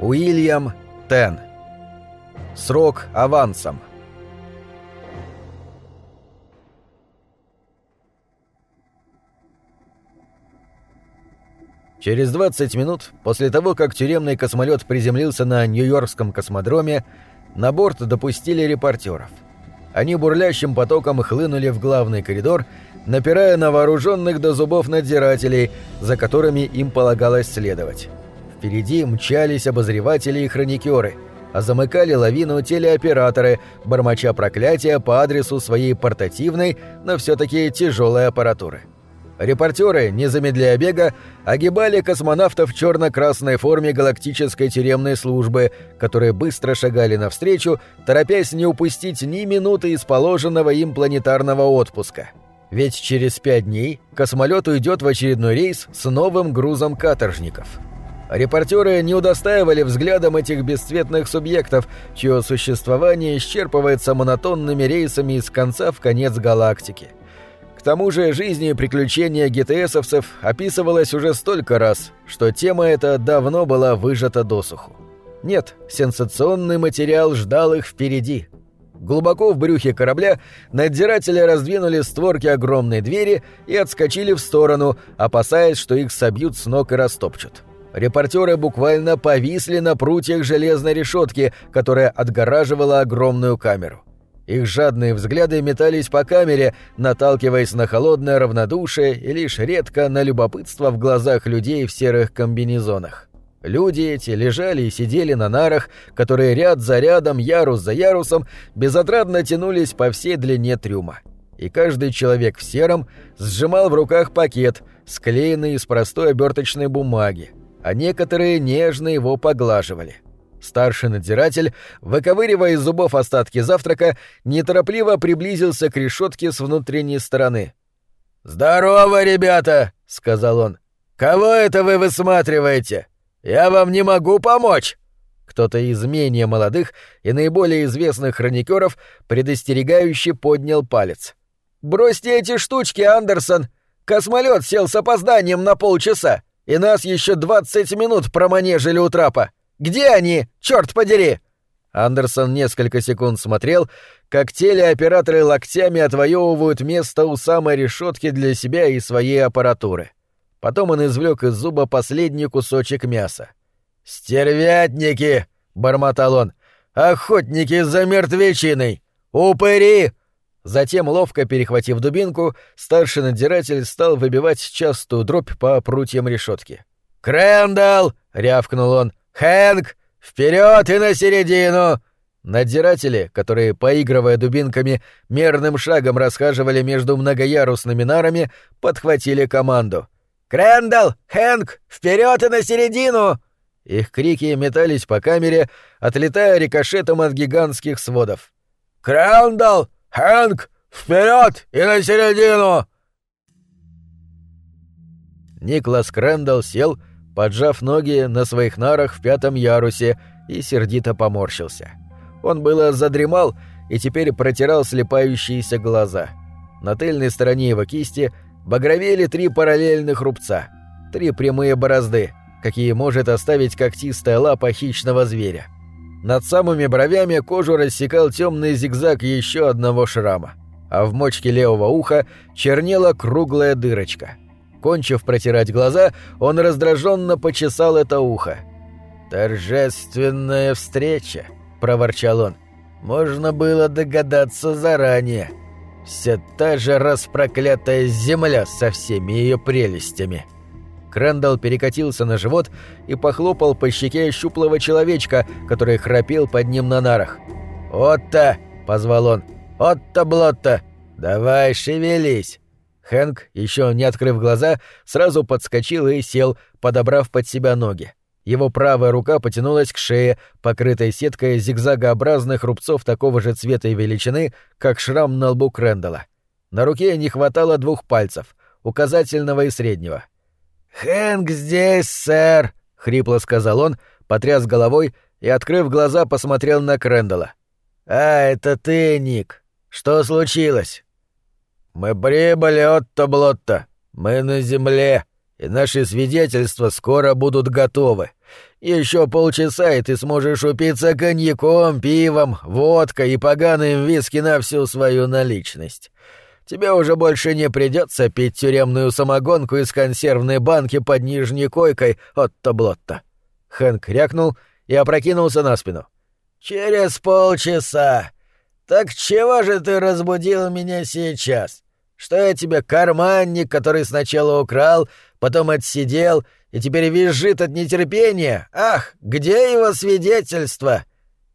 Уильям Тен. Срок авансом. Через 20 минут, после того, как тюремный космолет приземлился на Нью-Йоркском космодроме, на борт допустили репортеров. Они бурлящим потоком хлынули в главный коридор, напирая на вооруженных до зубов надзирателей, за которыми им полагалось следовать. Впереди мчались обозреватели и хроникеры, а замыкали лавину телеоператоры, бормоча проклятия по адресу своей портативной, но все-таки тяжелой аппаратуры. Репортеры, не замедляя бега, огибали космонавтов в черно-красной форме галактической тюремной службы, которые быстро шагали навстречу, торопясь не упустить ни минуты из положенного им планетарного отпуска. Ведь через пять дней космолет уйдет в очередной рейс с новым грузом каторжников. Репортеры не удостаивали взглядом этих бесцветных субъектов, чье существование исчерпывается монотонными рейсами из конца в конец галактики. К тому же жизнь и приключения ГТСовцев описывалась уже столько раз, что тема эта давно была выжата досуху. Нет, сенсационный материал ждал их впереди. Глубоко в брюхе корабля надзиратели раздвинули створки огромной двери и отскочили в сторону, опасаясь, что их собьют с ног и растопчут. Репортеры буквально повисли на прутьях железной решетки, которая отгораживала огромную камеру. Их жадные взгляды метались по камере, наталкиваясь на холодное равнодушие и лишь редко на любопытство в глазах людей в серых комбинезонах. Люди эти лежали и сидели на нарах, которые ряд за рядом, ярус за ярусом, безотрадно тянулись по всей длине трюма. И каждый человек в сером сжимал в руках пакет, склеенный из простой оберточной бумаги, а некоторые нежно его поглаживали. — Старший надзиратель, выковыривая из зубов остатки завтрака, неторопливо приблизился к решетке с внутренней стороны. «Здорово, ребята!» — сказал он. «Кого это вы высматриваете? Я вам не могу помочь!» Кто-то из менее молодых и наиболее известных хроникеров предостерегающе поднял палец. «Бросьте эти штучки, Андерсон! Космолет сел с опозданием на полчаса, и нас еще двадцать минут проманежили у трапа. Где они? Черт подери!» Андерсон несколько секунд смотрел, как телеоператоры локтями отвоевывают место у самой решетки для себя и своей аппаратуры. Потом он извлек из зуба последний кусочек мяса. «Стервятники!» — бормотал он. «Охотники за мертвечиной! Упыри!» Затем, ловко перехватив дубинку, старший надзиратель стал выбивать частую дробь по прутьям решетки. «Крэндалл!» — рявкнул он. «Хэнк! Вперед и на середину!» Надзиратели, которые, поигрывая дубинками, мерным шагом расхаживали между многоярусными нарами, подхватили команду. «Крэндалл! Хэнк! Вперед и на середину!» Их крики метались по камере, отлетая рикошетом от гигантских сводов. «Крэндалл! Хэнк! Вперед и на середину!» Никлас Крэндалл сел поджав ноги на своих нарах в пятом ярусе и сердито поморщился. Он было задремал и теперь протирал слепающиеся глаза. На тыльной стороне его кисти багровели три параллельных рубца, три прямые борозды, какие может оставить когтистая лапа хищного зверя. Над самыми бровями кожу рассекал темный зигзаг еще одного шрама, а в мочке левого уха чернела круглая дырочка — Кончив протирать глаза, он раздраженно почесал это ухо. «Торжественная встреча», — проворчал он. «Можно было догадаться заранее. Вся та же распроклятая земля со всеми ее прелестями». Крэндалл перекатился на живот и похлопал по щеке щуплого человечка, который храпел под ним на нарах. «Отто!» — позвал он. «Отто-блотто! Давай шевелись!» Хэнк, еще не открыв глаза, сразу подскочил и сел, подобрав под себя ноги. Его правая рука потянулась к шее, покрытой сеткой зигзагообразных рубцов такого же цвета и величины, как шрам на лбу Крэндала. На руке не хватало двух пальцев, указательного и среднего. «Хэнк здесь, сэр!» — хрипло сказал он, потряс головой и, открыв глаза, посмотрел на Крэндала. «А, это ты, Ник. Что случилось?» «Мы прибыли от Таблотта. Мы на земле. и наши свидетельства скоро будут готовы. Еще полчаса, и ты сможешь упиться коньяком, пивом, водкой и поганым виски на всю свою наличность. Тебе уже больше не придется пить тюремную самогонку из консервной банки под нижней койкой от Таблотта. Хэнк крякнул и опрокинулся на спину. «Через полчаса. Так чего же ты разбудил меня сейчас? Что я тебе карманник, который сначала украл, потом отсидел и теперь визжит от нетерпения? Ах, где его свидетельство?»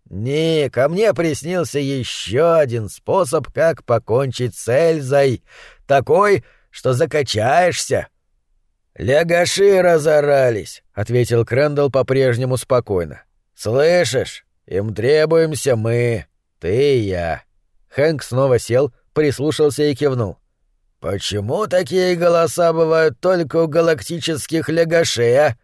«Не, ко мне приснился еще один способ, как покончить с Эльзой. Такой, что закачаешься». «Лягаши разорались», — ответил Крэндалл по-прежнему спокойно. «Слышишь? Им требуемся мы, ты и я». Хэнк снова сел, прислушался и кивнул. «Почему такие голоса бывают только у галактических лягашей, а?»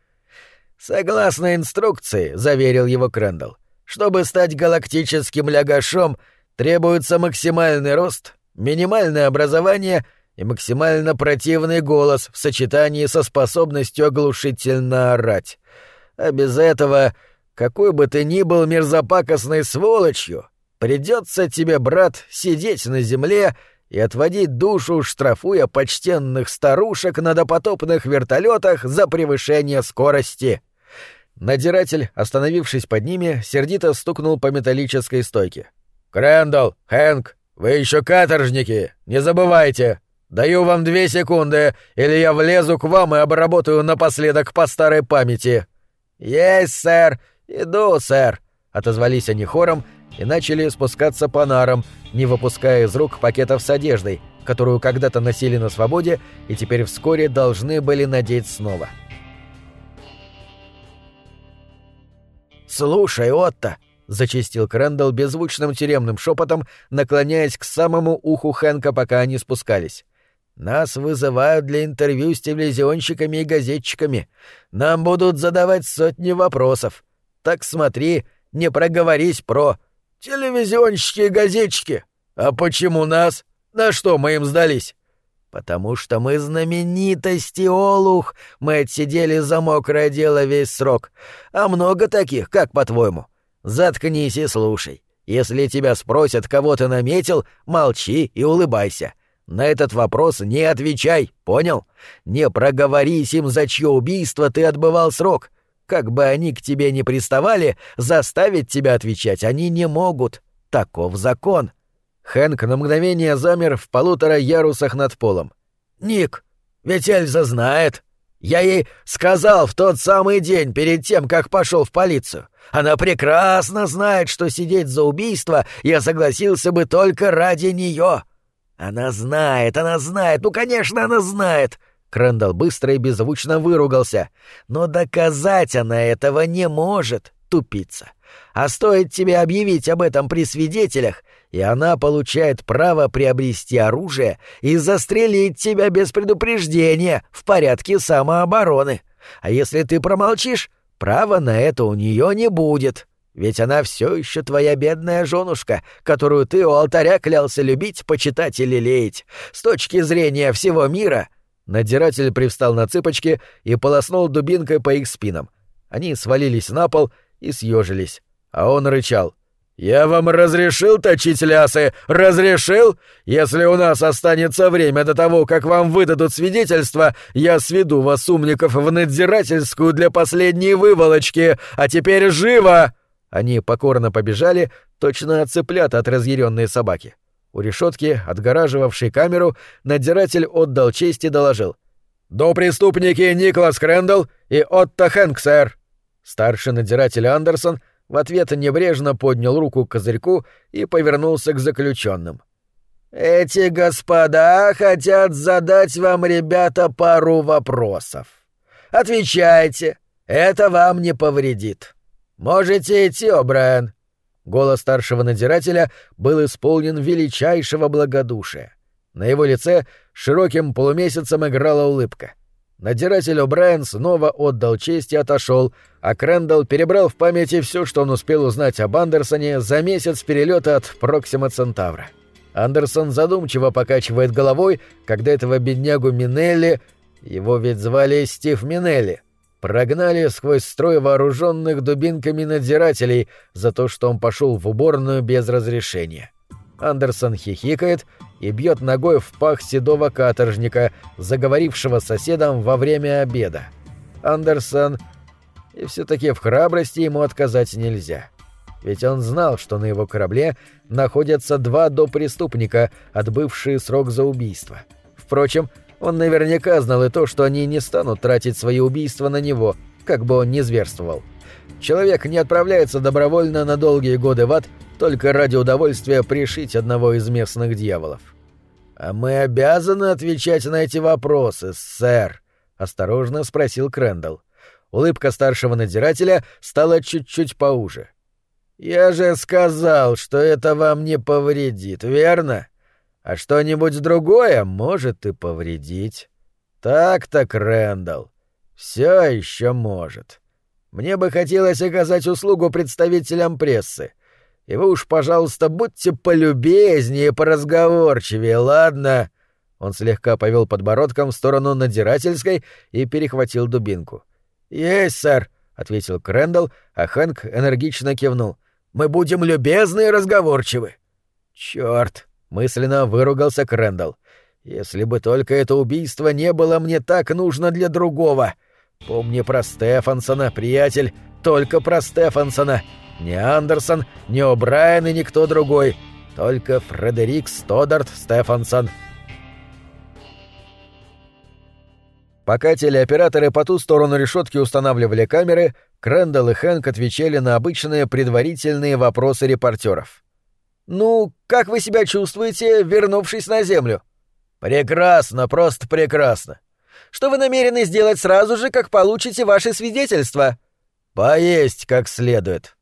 «Согласно инструкции», — заверил его Крэндалл, «чтобы стать галактическим лягашом, требуется максимальный рост, минимальное образование и максимально противный голос в сочетании со способностью оглушительно орать. А без этого, какой бы ты ни был мерзопакостной сволочью, придется тебе, брат, сидеть на земле и отводить душу, штрафуя почтенных старушек на допотопных вертолетах за превышение скорости. Надиратель, остановившись под ними, сердито стукнул по металлической стойке. «Крэндалл, Хэнк, вы еще каторжники, не забывайте! Даю вам две секунды, или я влезу к вам и обработаю напоследок по старой памяти». «Есть, сэр! Иду, сэр!» — отозвались они хором и начали спускаться по нарам, не выпуская из рук пакетов с одеждой, которую когда-то носили на свободе и теперь вскоре должны были надеть снова. «Слушай, Отто!» — зачистил Крэндалл беззвучным тюремным шепотом, наклоняясь к самому уху Хэнка, пока они спускались. «Нас вызывают для интервью с телевизионщиками и газетчиками. Нам будут задавать сотни вопросов. Так смотри, не проговорись про...» «Телевизионщики и газетчики. А почему нас? На что мы им сдались?» «Потому что мы знаменитости, Олух. Мы отсидели за мокрое дело весь срок. А много таких, как по-твоему? Заткнись и слушай. Если тебя спросят, кого ты наметил, молчи и улыбайся. На этот вопрос не отвечай, понял? Не проговорись им, за чье убийство ты отбывал срок. Как бы они к тебе ни приставали, заставить тебя отвечать они не могут. Таков закон. Хэнк на мгновение замер в полутора ярусах над полом. «Ник, ведь Эльза знает. Я ей сказал в тот самый день перед тем, как пошел в полицию. Она прекрасно знает, что сидеть за убийство я согласился бы только ради нее. Она знает, она знает, ну, конечно, она знает. Крэндалл быстро и беззвучно выругался. «Но доказать она этого не может, тупица. А стоит тебе объявить об этом при свидетелях, и она получает право приобрести оружие и застрелить тебя без предупреждения в порядке самообороны. А если ты промолчишь, права на это у нее не будет». Ведь она все еще твоя бедная женушка, которую ты у алтаря клялся любить, почитать и лелеять. С точки зрения всего мира Надзиратель привстал на цыпочки и полоснул дубинкой по их спинам. Они свалились на пол и съежились, а он рычал. «Я вам разрешил точить лясы? Разрешил? Если у нас останется время до того, как вам выдадут свидетельство, я сведу вас, умников, в надзирательскую для последней выволочки, а теперь живо!» Они покорно побежали, точно от цыплята от разъяренной собаки. У решетки, отгораживавшей камеру, надзиратель отдал честь и доложил. «До преступники Николас Крэндалл и Отто Хэнк, сэр!» Старший надзиратель Андерсон в ответ небрежно поднял руку к козырьку и повернулся к заключенным. «Эти господа хотят задать вам, ребята, пару вопросов. Отвечайте, это вам не повредит. Можете идти, О'Брайен. Голос старшего надзирателя был исполнен величайшего благодушия. На его лице широким полумесяцем играла улыбка. Надзиратель О'Брайен снова отдал честь и отошел, а Крэндалл перебрал в памяти все, что он успел узнать об Андерсоне за месяц перелета от Проксима Центавра. Андерсон задумчиво покачивает головой, когда этого беднягу Минелли Его ведь звали Стив Минелли. Прогнали сквозь строй вооруженных дубинками надзирателей за то, что он пошел в уборную без разрешения. Андерсон хихикает и бьет ногой в пах седого каторжника, заговорившего соседом во время обеда. Андерсон... И все-таки в храбрости ему отказать нельзя. Ведь он знал, что на его корабле находятся два допреступника, отбывшие срок за убийство. Впрочем, он наверняка знал и то, что они не станут тратить свои убийства на него, как бы он ни зверствовал. Человек не отправляется добровольно на долгие годы в ад только ради удовольствия пришить одного из местных дьяволов. «А мы обязаны отвечать на эти вопросы, сэр», — осторожно спросил Крэндалл. Улыбка старшего надзирателя стала чуть-чуть поуже. «Я же сказал, что это вам не повредит, верно? А что-нибудь другое может и повредить. Так-то, Крэндалл, все еще может. Мне бы хотелось оказать услугу представителям прессы. И вы уж, пожалуйста, будьте полюбезнее и поразговорчивее, ладно?» Он слегка повел подбородком в сторону надзирательской и перехватил дубинку. «Есть, сэр», — ответил Крэндалл, а Хэнк энергично кивнул. «Мы будем любезны и разговорчивы». «Чёрт!» — мысленно выругался Крэндалл. «Если бы только это убийство не было мне так нужно для другого. Помни про Стефансона, приятель, только про Стефансона. Ни Андерсон, ни О'Брайен и никто другой. Только Фредерик Стодарт Стефансон. Пока телеоператоры по ту сторону решетки устанавливали камеры, Крэндалл и Хэнк отвечали на обычные предварительные вопросы репортеров. «Ну, как вы себя чувствуете, вернувшись на Землю?» «Прекрасно, просто прекрасно. Что вы намерены сделать сразу же, как получите ваши свидетельства?» «Поесть как следует»,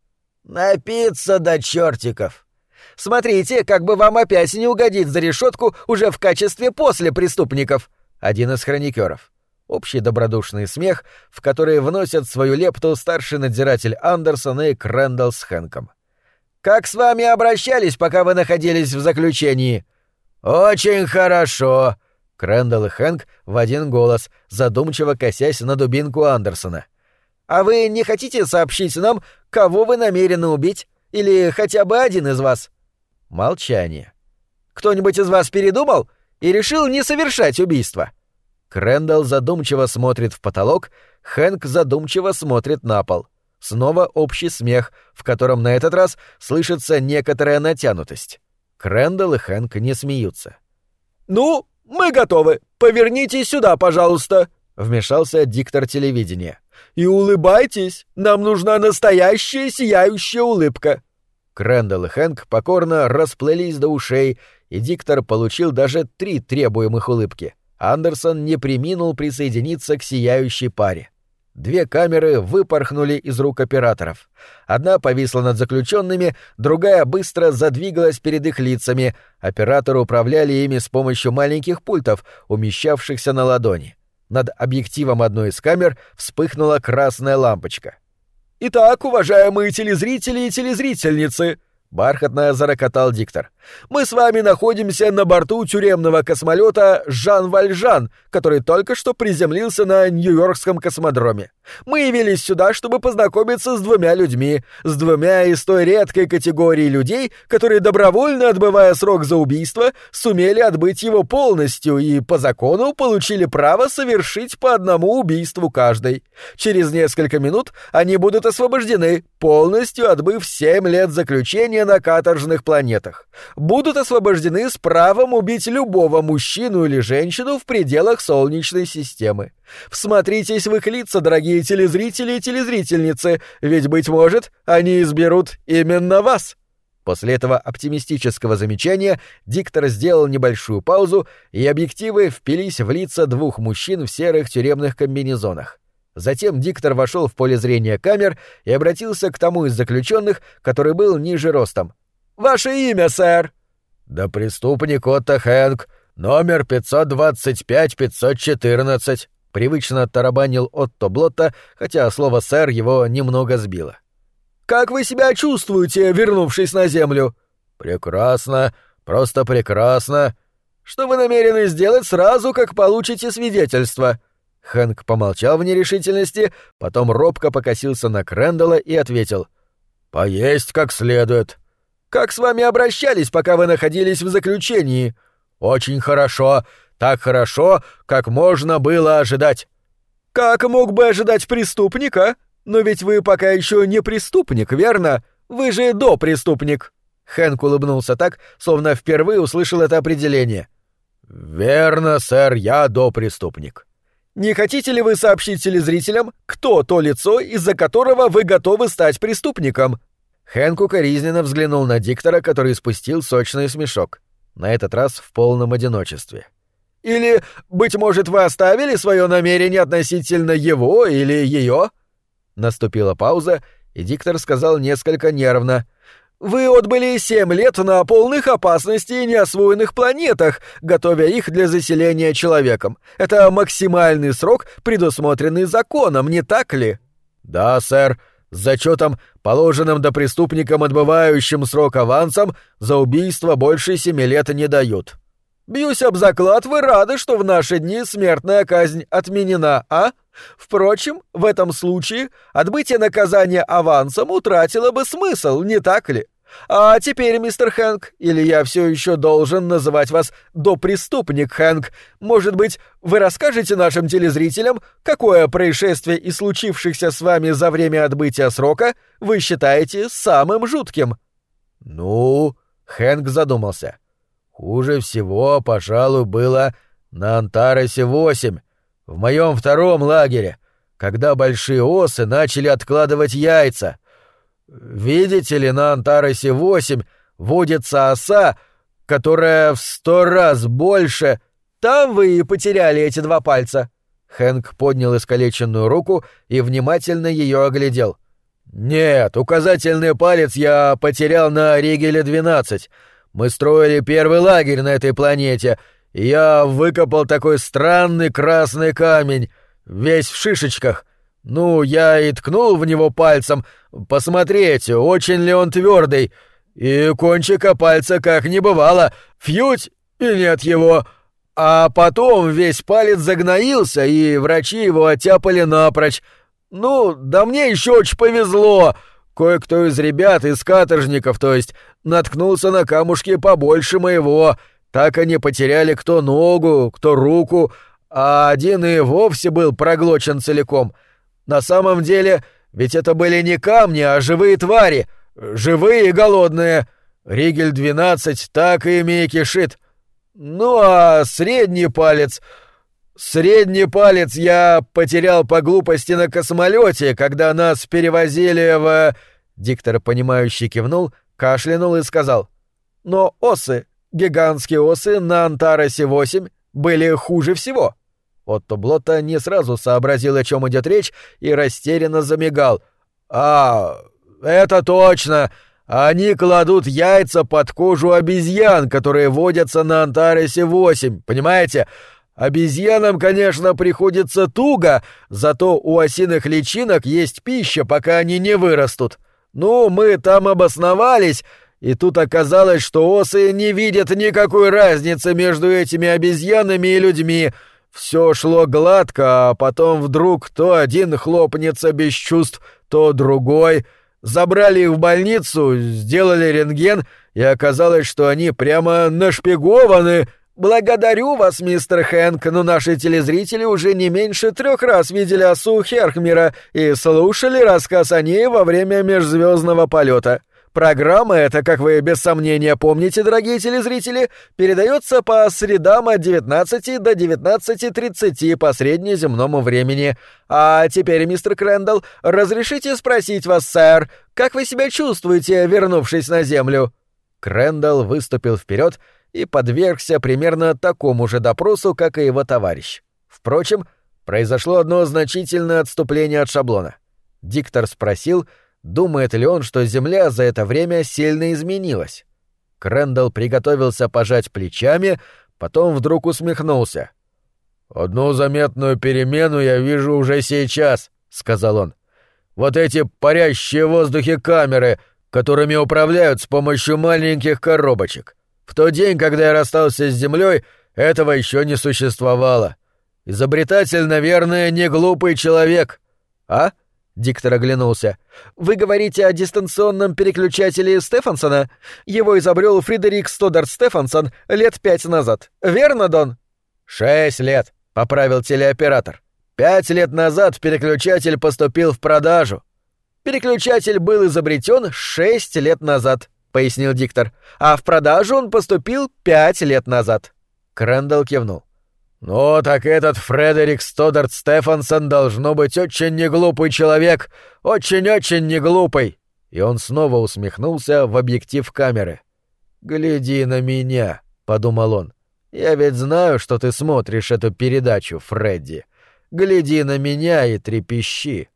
Напиться до чертиков. Смотрите, как бы вам опять не угодить за решетку уже в качестве после преступников. Один из хроникеров. Общий добродушный смех, в который вносят свою лепту старший надзиратель Андерсон и Крэндалл с Хэнком. «Как с вами обращались, пока вы находились в заключении?» «Очень хорошо!» Крэндалл и Хэнк в один голос, задумчиво косясь на дубинку Андерсона. «А вы не хотите сообщить нам, Кого вы намерены убить? Или хотя бы один из вас?» Молчание. «Кто-нибудь из вас передумал и решил не совершать убийство?» Крэндалл задумчиво смотрит в потолок, Хэнк задумчиво смотрит на пол. Снова общий смех, в котором на этот раз слышится некоторая натянутость. Крэндалл и Хэнк не смеются. «Ну, мы готовы. Повернитесь сюда, пожалуйста», — вмешался диктор телевидения. И улыбайтесь, нам нужна настоящая сияющая улыбка. Крэндалл и Хэнк покорно расплылись до ушей, и диктор получил даже три требуемых улыбки. Андерсон не приминул присоединиться к сияющей паре. Две камеры выпорхнули из рук операторов. Одна повисла над заключенными, другая быстро задвигалась перед их лицами. Операторы управляли ими с помощью маленьких пультов, умещавшихся на ладони. Над объективом одной из камер вспыхнула красная лампочка. «Итак, уважаемые телезрители и телезрительницы», Бархатно зарокотал диктор. «Мы с вами находимся на борту тюремного космолета Жан Вальжан, который только что приземлился на Нью-Йоркском космодроме. Мы явились сюда, чтобы познакомиться с двумя людьми, с двумя из той редкой категории людей, которые, добровольно отбывая срок за убийство, сумели отбыть его полностью и, по закону, получили право совершить по одному убийству каждый. Через несколько минут они будут освобождены, полностью отбыв семь лет заключения на каторжных планетах. Будут освобождены с правом убить любого мужчину или женщину в пределах Солнечной системы. Всмотритесь в их лица, дорогие телезрители и телезрительницы, ведь, быть может, они изберут именно вас. После этого оптимистического замечания диктор сделал небольшую паузу, и объективы впились в лица двух мужчин в серых тюремных комбинезонах. Затем диктор вошел в поле зрения камер и обратился к тому из заключенных, который был ниже ростом. «Ваше имя, сэр?» «Да преступник Отто Хэнк, номер 525-514», — привычно тарабанил Отто Блотта, хотя слово «сэр» его немного сбило. «Как вы себя чувствуете, вернувшись на Землю?» «Прекрасно, просто прекрасно». «Что вы намерены сделать сразу, как получите свидетельство?» Хэнк помолчал в нерешительности, потом робко покосился на Крэндалла и ответил. «Поесть как следует». «Как с вами обращались, пока вы находились в заключении?» «Очень хорошо. Так хорошо, как можно было ожидать». «Как мог бы ожидать преступника? Но ведь вы пока еще не преступник, верно? Вы же допреступник». Хэнк улыбнулся так, словно впервые услышал это определение. «Верно, сэр, я допреступник». Не хотите ли вы сообщить телезрителям, кто то лицо, из-за которого вы готовы стать преступником?» Хэнк укоризненно взглянул на диктора, который спустил сочный смешок. На этот раз в полном одиночестве. «Или, быть может, вы оставили свое намерение относительно его или ее?» Наступила пауза, и диктор сказал несколько нервно — вы отбыли семь лет на полных опасностей неосвоенных планетах, готовя их для заселения человеком. Это максимальный срок, предусмотренный законом, не так ли? Да, сэр. С зачетом, положенным до преступникам, отбывающим срок авансом, за убийство больше семи лет не дают. Бьюсь об заклад, вы рады, что в наши дни смертная казнь отменена, а? Впрочем, в этом случае отбытие наказания авансом утратило бы смысл, не так ли? А теперь, мистер Хэнк, или я все еще должен называть вас допреступник Хэнк, может быть, вы расскажете нашим телезрителям, какое происшествие из случившихся с вами за время отбытия срока вы считаете самым жутким? Ну, Хэнк задумался. Хуже всего, пожалуй, было на Антаросе-8, в моем втором лагере, когда большие осы начали откладывать яйца. Видите ли, на Антаросе-8 водится оса, которая в сто раз больше... Там вы и потеряли эти два пальца. Хэнк поднял искалеченную руку и внимательно ее оглядел. «Нет, указательный палец я потерял на Ригеле-12. Мы строили первый лагерь на этой планете, и я выкопал такой странный красный камень, весь в шишечках. Ну, я и ткнул в него пальцем, посмотреть, очень ли он твердый, и кончика пальца как не бывало, фьють и нет его. А потом весь палец загноился, и врачи его оттяпали напрочь. Ну, да мне еще очень повезло. Кое-кто из ребят, из каторжников, то есть, наткнулся на камушки побольше моего. Так они потеряли кто ногу, кто руку, а один и вовсе был проглочен целиком. На самом деле, ведь это были не камни, а живые твари. Живые и голодные. Ригель-12 так ими и кишит. Ну а средний палец... Средний палец я потерял по глупости на космолете, когда нас перевозили в... Диктор, понимающий, кивнул, кашлянул и сказал. Но осы, гигантские осы на Антаросе-8 были хуже всего. Отто Блотта не сразу сообразил, о чем идет речь, и растерянно замигал. «А, это точно! Они кладут яйца под кожу обезьян, которые водятся на Антаросе-8, понимаете? Обезьянам, конечно, приходится туго, зато у осиных личинок есть пища, пока они не вырастут. Ну, мы там обосновались, и тут оказалось, что осы не видят никакой разницы между этими обезьянами и людьми. Все шло гладко, а потом вдруг то один хлопнется без чувств, то другой. Забрали их в больницу, сделали рентген, и оказалось, что они прямо нашпигованы «Благодарю вас, мистер Хэнк, но наши телезрители уже не меньше трех раз видели осу Херхмера и слушали рассказ о ней во время межзвездного полета. Программа эта, как вы без сомнения помните, дорогие телезрители, передается по средам от 19 до 19.30 по среднеземному времени. А теперь, мистер Крэндалл, разрешите спросить вас, сэр, как вы себя чувствуете, вернувшись на Землю?» Крэндалл выступил вперед и подвергся примерно такому же допросу, как и его товарищ. Впрочем, произошло одно значительное отступление от шаблона. Диктор спросил, думает ли он, что Земля за это время сильно изменилась. Крэндалл приготовился пожать плечами, потом вдруг усмехнулся. «Одну заметную перемену я вижу уже сейчас», — сказал он. «Вот эти парящие в воздухе камеры, которыми управляют с помощью маленьких коробочек. В тот день, когда я расстался с землей, этого еще не существовало. Изобретатель, наверное, не глупый человек. А? Диктор оглянулся. «Вы говорите о дистанционном переключателе Стефансона? Его изобрел Фредерик Стодарт Стефансон лет пять назад. Верно, Дон?» «Шесть лет», — поправил телеоператор. «Пять лет назад переключатель поступил в продажу». «Переключатель был изобретен шесть лет назад», — пояснил диктор. «А в продажу он поступил пять лет назад». Крэндалл кивнул. «Ну, так этот Фредерик Стодарт Стефансон должно быть очень неглупый человек, очень-очень неглупый!» И он снова усмехнулся в объектив камеры. «Гляди на меня», — подумал он. «Я ведь знаю, что ты смотришь эту передачу, Фредди. Гляди на меня и трепещи».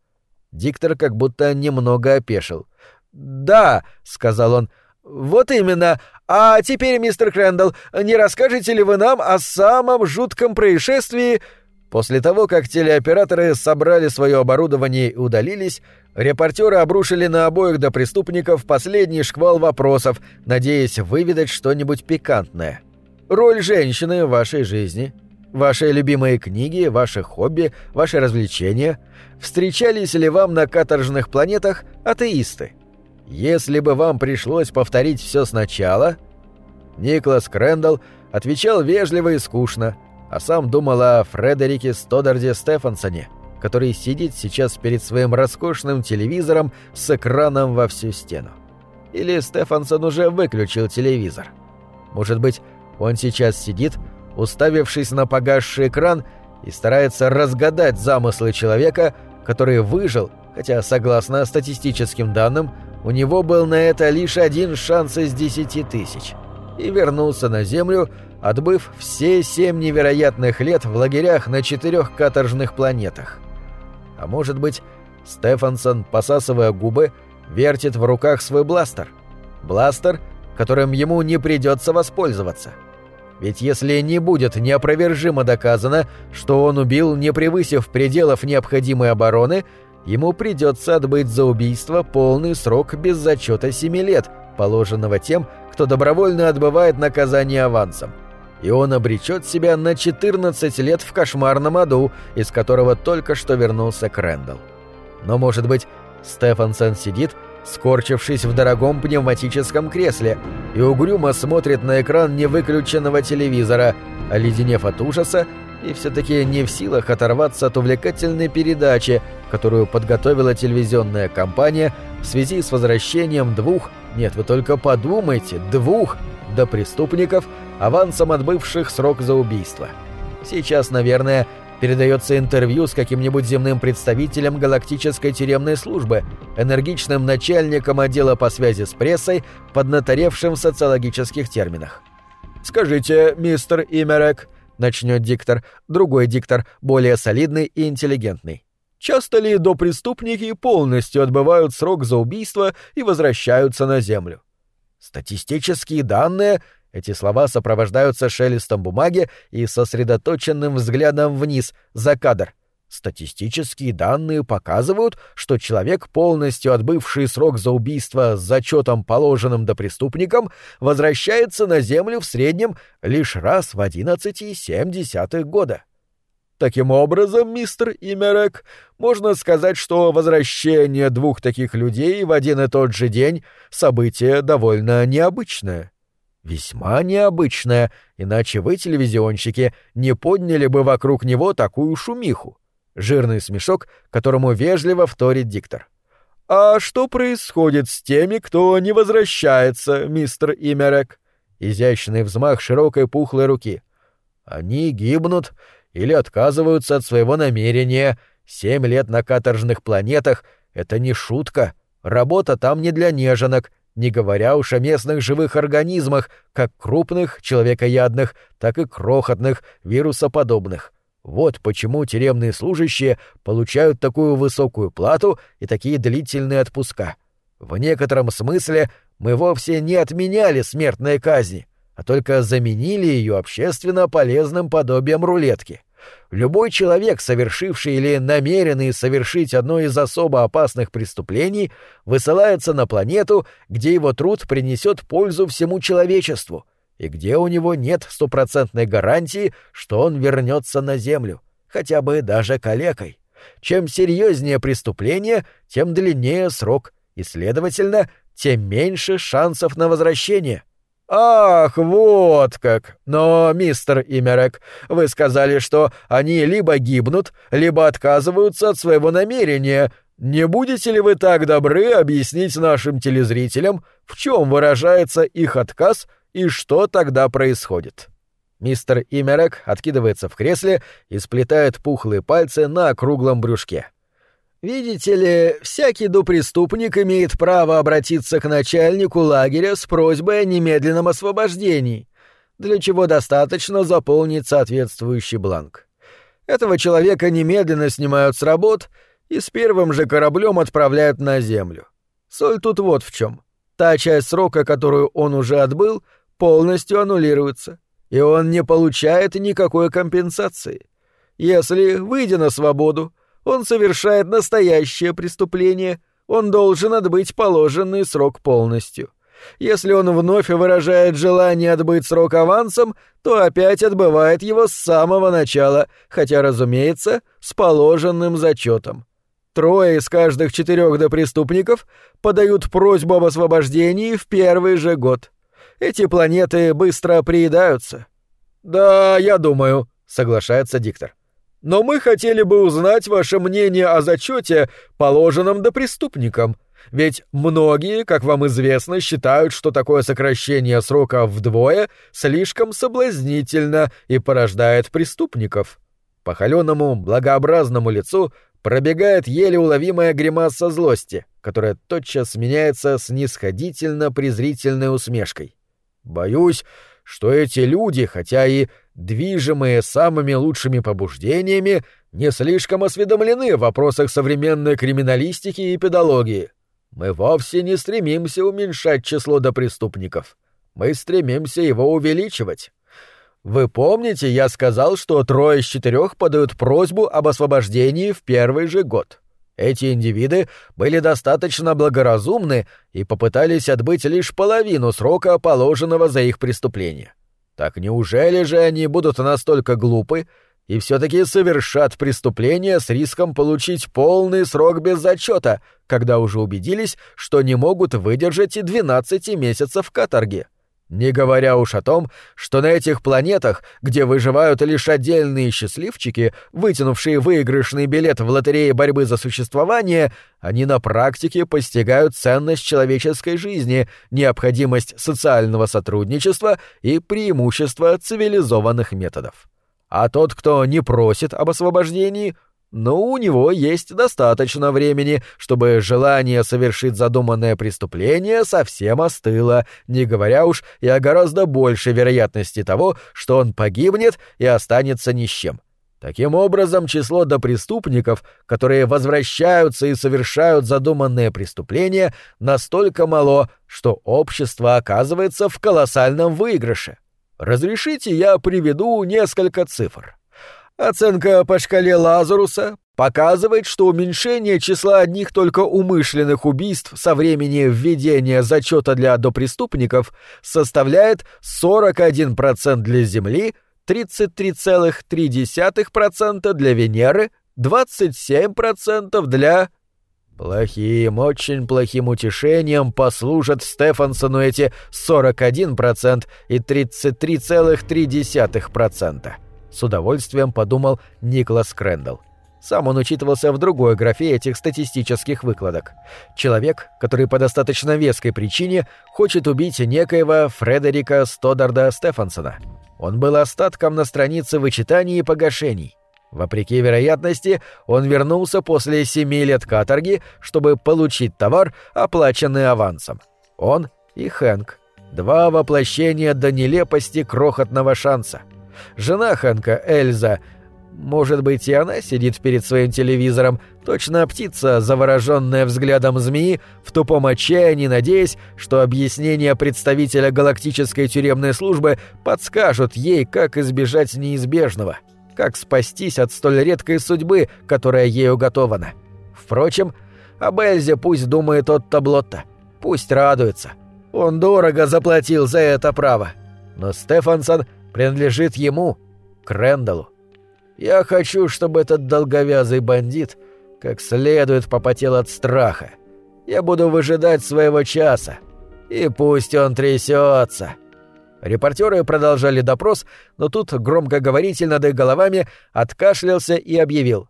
Диктор как будто немного опешил. «Да», — сказал он, — «вот именно. А теперь, мистер Крэндалл, не расскажете ли вы нам о самом жутком происшествии...» После того, как телеоператоры собрали свое оборудование и удалились, репортеры обрушили на обоих до преступников последний шквал вопросов, надеясь выведать что-нибудь пикантное. Роль женщины в вашей жизни, ваши любимые книги, ваши хобби, ваши развлечения. Встречались ли вам на каторжных планетах атеисты? Если бы вам пришлось повторить все сначала... Никлас Крэндалл отвечал вежливо и скучно, а сам думал о Фредерике Стодарде Стефансоне, который сидит сейчас перед своим роскошным телевизором с экраном во всю стену. Или Стефансон уже выключил телевизор. Может быть, он сейчас сидит, уставившись на погасший экран и старается разгадать замыслы человека, который выжил, хотя, согласно статистическим данным, у него был на это лишь один шанс из десяти тысяч. И вернулся на Землю, отбыв все семь невероятных лет в лагерях на четырех каторжных планетах. А может быть, Стефансон, посасывая губы, вертит в руках свой бластер. Бластер, которым ему не придется воспользоваться. Ведь если не будет неопровержимо доказано, что он убил, не превысив пределов необходимой обороны, ему придется отбыть за убийство полный срок без зачета семи лет, положенного тем, кто добровольно отбывает наказание авансом. И он обречет себя на 14 лет в кошмарном аду, из которого только что вернулся Крэндалл. Но, может быть, Стефансон сидит, скорчившись в дорогом пневматическом кресле, и угрюмо смотрит на экран невыключенного телевизора, оледенев от ужаса и все-таки не в силах оторваться от увлекательной передачи, которую подготовила телевизионная компания в связи с возвращением двух, нет, вы только подумайте, двух до преступников, авансом отбывших срок за убийство. Сейчас, наверное, передается интервью с каким-нибудь земным представителем галактической тюремной службы, энергичным начальником отдела по связи с прессой, поднаторевшим в социологических терминах. «Скажите, мистер Имерек», — начнет диктор, другой диктор, более солидный и интеллигентный. Часто ли до преступники полностью отбывают срок за убийство и возвращаются на землю? Статистические данные эти слова сопровождаются шелестом бумаги и сосредоточенным взглядом вниз, за кадр. Статистические данные показывают, что человек, полностью отбывший срок за убийство с зачетом, положенным до преступникам, возвращается на Землю в среднем лишь раз в 11,7 года. Таким образом, мистер Имерек, можно сказать, что возвращение двух таких людей в один и тот же день — событие довольно необычное. Весьма необычное, иначе вы, телевизионщики, не подняли бы вокруг него такую шумиху. Жирный смешок, которому вежливо вторит диктор. «А что происходит с теми, кто не возвращается, мистер Имерек?» Изящный взмах широкой пухлой руки. «Они гибнут или отказываются от своего намерения. Семь лет на каторжных планетах — это не шутка. Работа там не для неженок, не говоря уж о местных живых организмах, как крупных, человекоядных, так и крохотных, вирусоподобных. Вот почему тюремные служащие получают такую высокую плату и такие длительные отпуска. В некотором смысле мы вовсе не отменяли смертные казни, а только заменили ее общественно полезным подобием рулетки. Любой человек, совершивший или намеренный совершить одно из особо опасных преступлений, высылается на планету, где его труд принесет пользу всему человечеству, и где у него нет стопроцентной гарантии, что он вернется на Землю, хотя бы даже калекой. Чем серьезнее преступление, тем длиннее срок, и, следовательно, тем меньше шансов на возвращение. «Ах, вот как! Но, мистер Имерек, вы сказали, что они либо гибнут, либо отказываются от своего намерения. Не будете ли вы так добры объяснить нашим телезрителям, в чем выражается их отказ и что тогда происходит?» Мистер Имерек откидывается в кресле и сплетает пухлые пальцы на округлом брюшке. Видите ли, всякий допреступник имеет право обратиться к начальнику лагеря с просьбой о немедленном освобождении, для чего достаточно заполнить соответствующий бланк. Этого человека немедленно снимают с работ и с первым же кораблем отправляют на землю. Соль тут вот в чем. Та часть срока, которую он уже отбыл, полностью аннулируется, и он не получает никакой компенсации. Если, выйдя на свободу, он совершает настоящее преступление, он должен отбыть положенный срок полностью. Если он вновь выражает желание отбыть срок авансом, то опять отбывает его с самого начала, хотя, разумеется, с положенным зачетом. Трое из каждых четырех допреступников подают просьбу об освобождении в первый же год. Эти планеты быстро приедаются. «Да, я думаю», — соглашается диктор но мы хотели бы узнать ваше мнение о зачете, положенном до преступникам. Ведь многие, как вам известно, считают, что такое сокращение срока вдвое слишком соблазнительно и порождает преступников. По холеному, благообразному лицу пробегает еле уловимая гримаса злости, которая тотчас сменяется снисходительно-презрительной усмешкой. Боюсь, что эти люди, хотя и движимые самыми лучшими побуждениями, не слишком осведомлены в вопросах современной криминалистики и педагогии. Мы вовсе не стремимся уменьшать число допреступников. Мы стремимся его увеличивать. Вы помните, я сказал, что трое из четырех подают просьбу об освобождении в первый же год. Эти индивиды были достаточно благоразумны и попытались отбыть лишь половину срока, положенного за их преступление. Так неужели же они будут настолько глупы и все-таки совершат преступление с риском получить полный срок без зачета, когда уже убедились, что не могут выдержать и 12 месяцев каторги? Не говоря уж о том, что на этих планетах, где выживают лишь отдельные счастливчики, вытянувшие выигрышный билет в лотерее борьбы за существование, они на практике постигают ценность человеческой жизни, необходимость социального сотрудничества и преимущество цивилизованных методов. А тот, кто не просит об освобождении, но у него есть достаточно времени, чтобы желание совершить задуманное преступление совсем остыло, не говоря уж и о гораздо большей вероятности того, что он погибнет и останется ни с чем. Таким образом, число допреступников, которые возвращаются и совершают задуманное преступление, настолько мало, что общество оказывается в колоссальном выигрыше. Разрешите я приведу несколько цифр. Оценка по шкале Лазаруса показывает, что уменьшение числа одних только умышленных убийств со времени введения зачета для допреступников составляет 41% для Земли, 33,3% для Венеры, 27% для... Плохим, очень плохим утешением послужат Стефансону эти 41% и 33,3%. С удовольствием подумал Никлас Крэндалл. Сам он учитывался в другой графе этих статистических выкладок. Человек, который по достаточно веской причине хочет убить некоего Фредерика Стодарда Стефансона. Он был остатком на странице вычитаний и погашений. Вопреки вероятности, он вернулся после семи лет каторги, чтобы получить товар, оплаченный авансом. Он и Хэнк. Два воплощения до нелепости крохотного шанса — Жена Хэнка, Эльза, может быть, и она сидит перед своим телевизором, точно птица, завороженная взглядом змеи, в тупом отчаянии, надеясь, что объяснения представителя галактической тюремной службы подскажут ей, как избежать неизбежного, как спастись от столь редкой судьбы, которая ей уготована. Впрочем, об Эльзе пусть думает от Таблотта, пусть радуется. Он дорого заплатил за это право. Но Стефансон — принадлежит ему, Крэндаллу. Я хочу, чтобы этот долговязый бандит как следует попотел от страха. Я буду выжидать своего часа. И пусть он трясется. Репортеры продолжали допрос, но тут громкоговоритель над их головами откашлялся и объявил.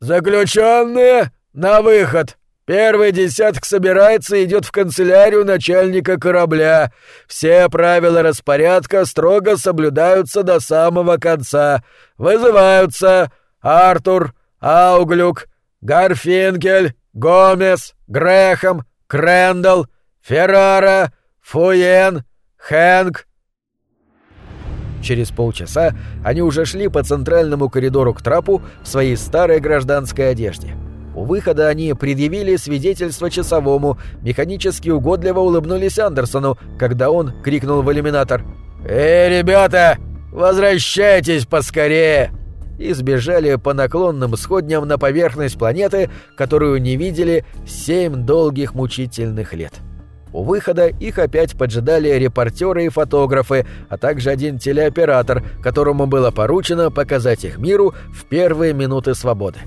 «Заключенные, на выход! Первый десяток собирается и идет в канцелярию начальника корабля. Все правила распорядка строго соблюдаются до самого конца. Вызываются Артур, Ауглюк, Гарфинкель, Гомес, Грэхэм, Крэндалл, Феррара, Фуен, Хэнк, Через полчаса они уже шли по центральному коридору к трапу в своей старой гражданской одежде. У выхода они предъявили свидетельство часовому, механически угодливо улыбнулись Андерсону, когда он крикнул в иллюминатор «Эй, ребята, возвращайтесь поскорее!» и сбежали по наклонным сходням на поверхность планеты, которую не видели семь долгих мучительных лет. У выхода их опять поджидали репортеры и фотографы, а также один телеоператор, которому было поручено показать их миру в первые минуты свободы.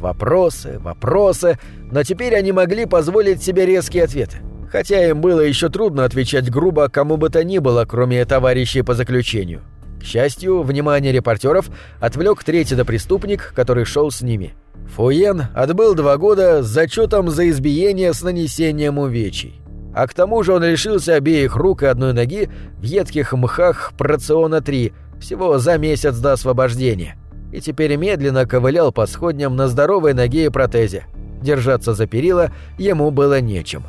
Вопросы, вопросы, но теперь они могли позволить себе резкие ответы. Хотя им было еще трудно отвечать грубо кому бы то ни было, кроме товарищей по заключению. К счастью, внимание репортеров отвлек третий допреступник, который шел с ними. Фуен отбыл два года с зачетом за избиение с нанесением увечий. А к тому же он лишился обеих рук и одной ноги в едких мхах Проциона-3 всего за месяц до освобождения. И теперь медленно ковылял по сходням на здоровой ноге и протезе. Держаться за перила ему было нечем.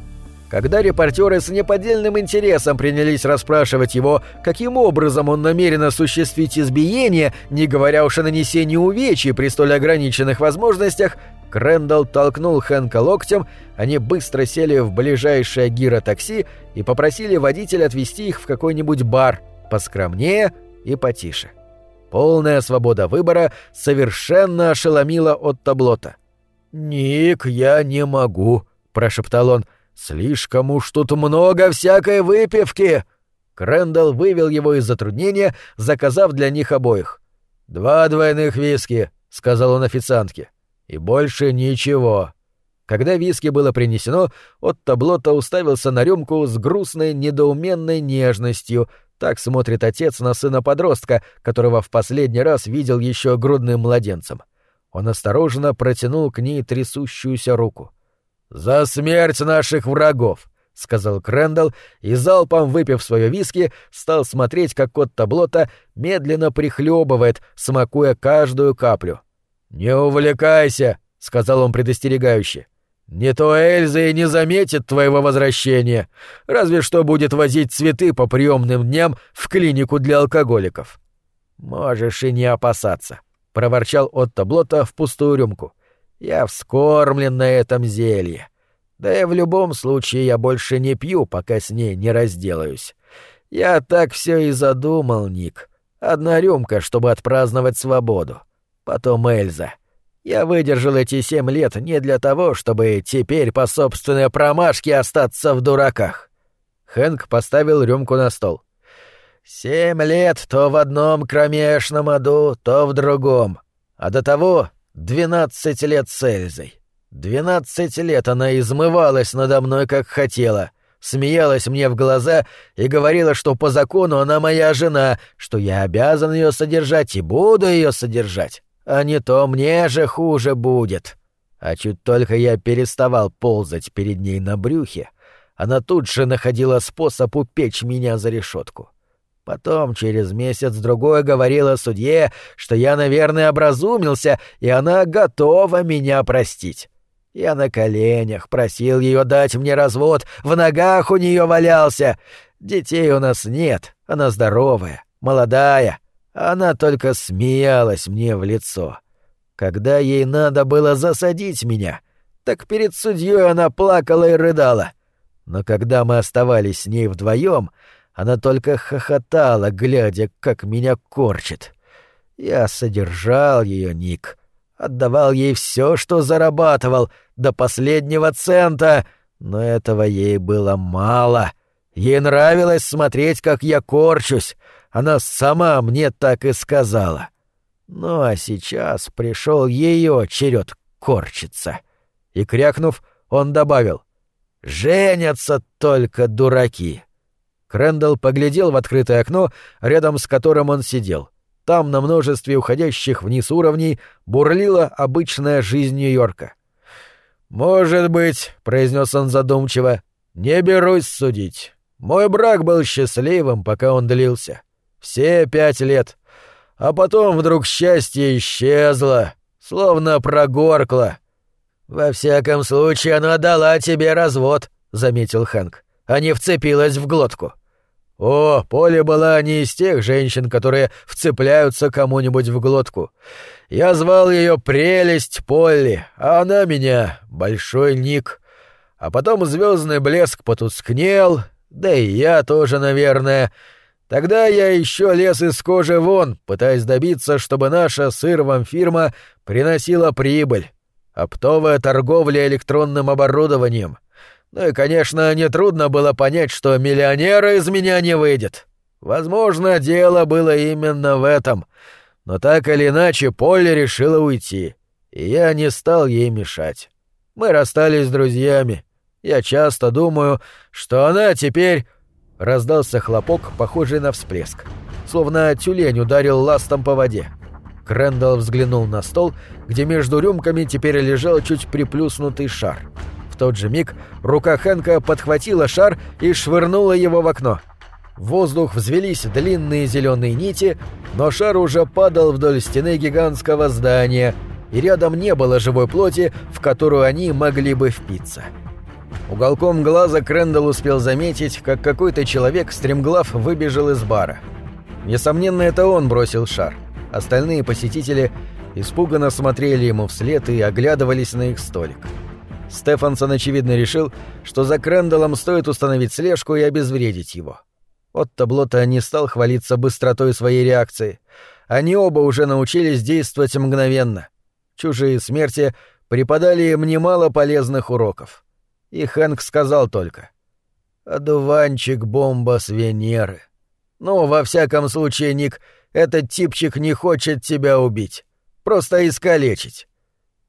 Когда репортеры с неподдельным интересом принялись расспрашивать его, каким образом он намерен осуществить избиение, не говоря уж о нанесении увечий при столь ограниченных возможностях, Крэндалл толкнул Хэнка локтем, они быстро сели в ближайшее гиротакси и попросили водителя отвезти их в какой-нибудь бар, поскромнее и потише. Полная свобода выбора совершенно ошеломила от таблота. «Ник, я не могу», — прошептал он. «Слишком уж тут много всякой выпивки!» Крэндалл вывел его из затруднения, заказав для них обоих. «Два двойных виски», — сказал он официантке. И больше ничего. Когда виски было принесено, Отто Блотто уставился на рюмку с грустной, недоуменной нежностью. Так смотрит отец на сына-подростка, которого в последний раз видел еще грудным младенцем. Он осторожно протянул к ней трясущуюся руку. «За смерть наших врагов!» — сказал Крэндалл, и залпом выпив свое виски, стал смотреть, как кот Таблота медленно прихлебывает, смакуя каждую каплю. «Не увлекайся», — сказал он предостерегающе. «Не то Эльза и не заметит твоего возвращения, разве что будет возить цветы по приемным дням в клинику для алкоголиков». «Можешь и не опасаться», — проворчал Отто Блота в пустую рюмку. «Я вскормлен на этом зелье. Да и в любом случае я больше не пью, пока с ней не разделаюсь. Я так все и задумал, Ник. Одна рюмка, чтобы отпраздновать свободу. Потом Эльза. Я выдержал эти семь лет не для того, чтобы теперь по собственной промашке остаться в дураках. Хэнк поставил рюмку на стол. Семь лет то в одном кромешном аду, то в другом. А до того двенадцать лет с Эльзой. Двенадцать лет она измывалась надо мной, как хотела — смеялась мне в глаза и говорила, что по закону она моя жена, что я обязан ее содержать и буду ее содержать а не то мне же хуже будет. А чуть только я переставал ползать перед ней на брюхе, она тут же находила способ упечь меня за решетку. Потом через месяц-другой говорила судье, что я, наверное, образумился, и она готова меня простить. Я на коленях просил ее дать мне развод, в ногах у нее валялся. Детей у нас нет, она здоровая, молодая, она только смеялась мне в лицо. Когда ей надо было засадить меня, так перед судьей она плакала и рыдала. Но когда мы оставались с ней вдвоем, она только хохотала, глядя, как меня корчит. Я содержал ее, Ник, отдавал ей все, что зарабатывал, до последнего цента, но этого ей было мало. Ей нравилось смотреть, как я корчусь, она сама мне так и сказала. Ну а сейчас пришел ее черед корчиться. И крякнув, он добавил «Женятся только дураки». Крэндалл поглядел в открытое окно, рядом с которым он сидел. Там, на множестве уходящих вниз уровней, бурлила обычная жизнь Нью-Йорка. «Может быть», — произнес он задумчиво, — «не берусь судить. Мой брак был счастливым, пока он длился. Все пять лет. А потом вдруг счастье исчезло, словно прогоркло. «Во всяком случае, она дала тебе развод», — заметил Хэнк, — «а не вцепилась в глотку». О, Поле была не из тех женщин, которые вцепляются кому-нибудь в глотку. Я звал ее прелесть Полли, а она меня Большой Ник. А потом звездный блеск потускнел, да и я тоже, наверное. Тогда я еще лез из кожи вон, пытаясь добиться, чтобы наша сыровом фирма приносила прибыль. Оптовая торговля электронным оборудованием — ну и, конечно, нетрудно было понять, что миллионера из меня не выйдет. Возможно, дело было именно в этом. Но так или иначе, Полли решила уйти, и я не стал ей мешать. Мы расстались с друзьями. Я часто думаю, что она теперь... Раздался хлопок, похожий на всплеск. Словно тюлень ударил ластом по воде. Крэндалл взглянул на стол, где между рюмками теперь лежал чуть приплюснутый шар — тот же миг рука Хэнка подхватила шар и швырнула его в окно. В воздух взвелись длинные зеленые нити, но шар уже падал вдоль стены гигантского здания, и рядом не было живой плоти, в которую они могли бы впиться. Уголком глаза Крэндалл успел заметить, как какой-то человек стремглав выбежал из бара. Несомненно, это он бросил шар. Остальные посетители испуганно смотрели ему вслед и оглядывались на их столик. Стефансон, очевидно, решил, что за Крэндаллом стоит установить слежку и обезвредить его. Отто Блота не стал хвалиться быстротой своей реакции. Они оба уже научились действовать мгновенно. Чужие смерти преподали им немало полезных уроков. И Хэнк сказал только. «Одуванчик-бомба с Венеры. Ну, во всяком случае, Ник, этот типчик не хочет тебя убить. Просто искалечить».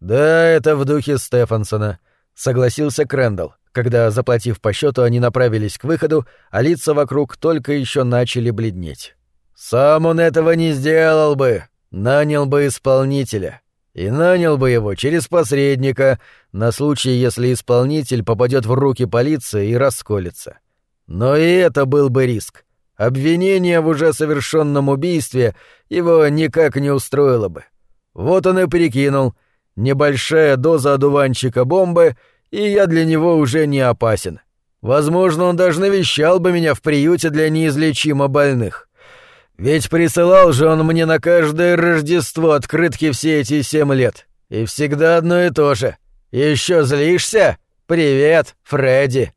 «Да, это в духе Стефансона», — согласился Крэндалл, когда, заплатив по счету, они направились к выходу, а лица вокруг только еще начали бледнеть. «Сам он этого не сделал бы, нанял бы исполнителя. И нанял бы его через посредника, на случай, если исполнитель попадет в руки полиции и расколется. Но и это был бы риск. Обвинение в уже совершенном убийстве его никак не устроило бы. Вот он и прикинул — Небольшая доза одуванчика бомбы, и я для него уже не опасен. Возможно, он даже навещал бы меня в приюте для неизлечимо больных. Ведь присылал же он мне на каждое Рождество открытки все эти семь лет. И всегда одно и то же. Еще злишься? Привет, Фредди.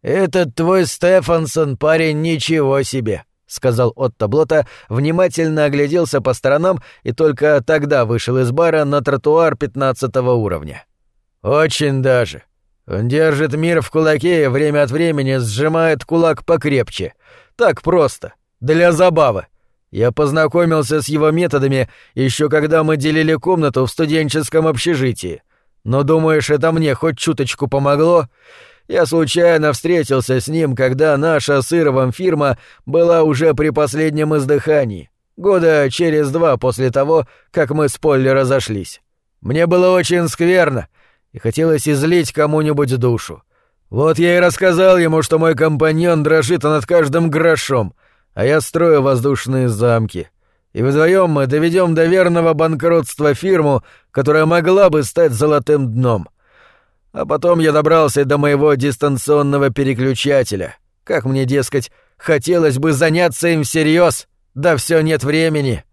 Этот твой Стефансон парень ничего себе сказал Отто Блота, внимательно огляделся по сторонам и только тогда вышел из бара на тротуар пятнадцатого уровня. Очень даже. Он держит мир в кулаке и время от времени сжимает кулак покрепче. Так просто. Для забавы. Я познакомился с его методами еще когда мы делили комнату в студенческом общежитии. Но думаешь, это мне хоть чуточку помогло? Я случайно встретился с ним, когда наша сыровом фирма была уже при последнем издыхании, года через два после того, как мы с Полли разошлись. Мне было очень скверно, и хотелось излить кому-нибудь душу. Вот я и рассказал ему, что мой компаньон дрожит над каждым грошом, а я строю воздушные замки. И вдвоем мы доведем до верного банкротства фирму, которая могла бы стать золотым дном — а потом я добрался до моего дистанционного переключателя. Как мне, дескать, хотелось бы заняться им всерьез, да все нет времени.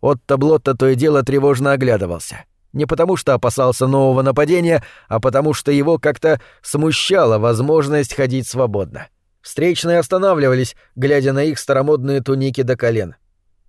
Отто Блотто то и дело тревожно оглядывался. Не потому что опасался нового нападения, а потому что его как-то смущала возможность ходить свободно. Встречные останавливались, глядя на их старомодные туники до колен.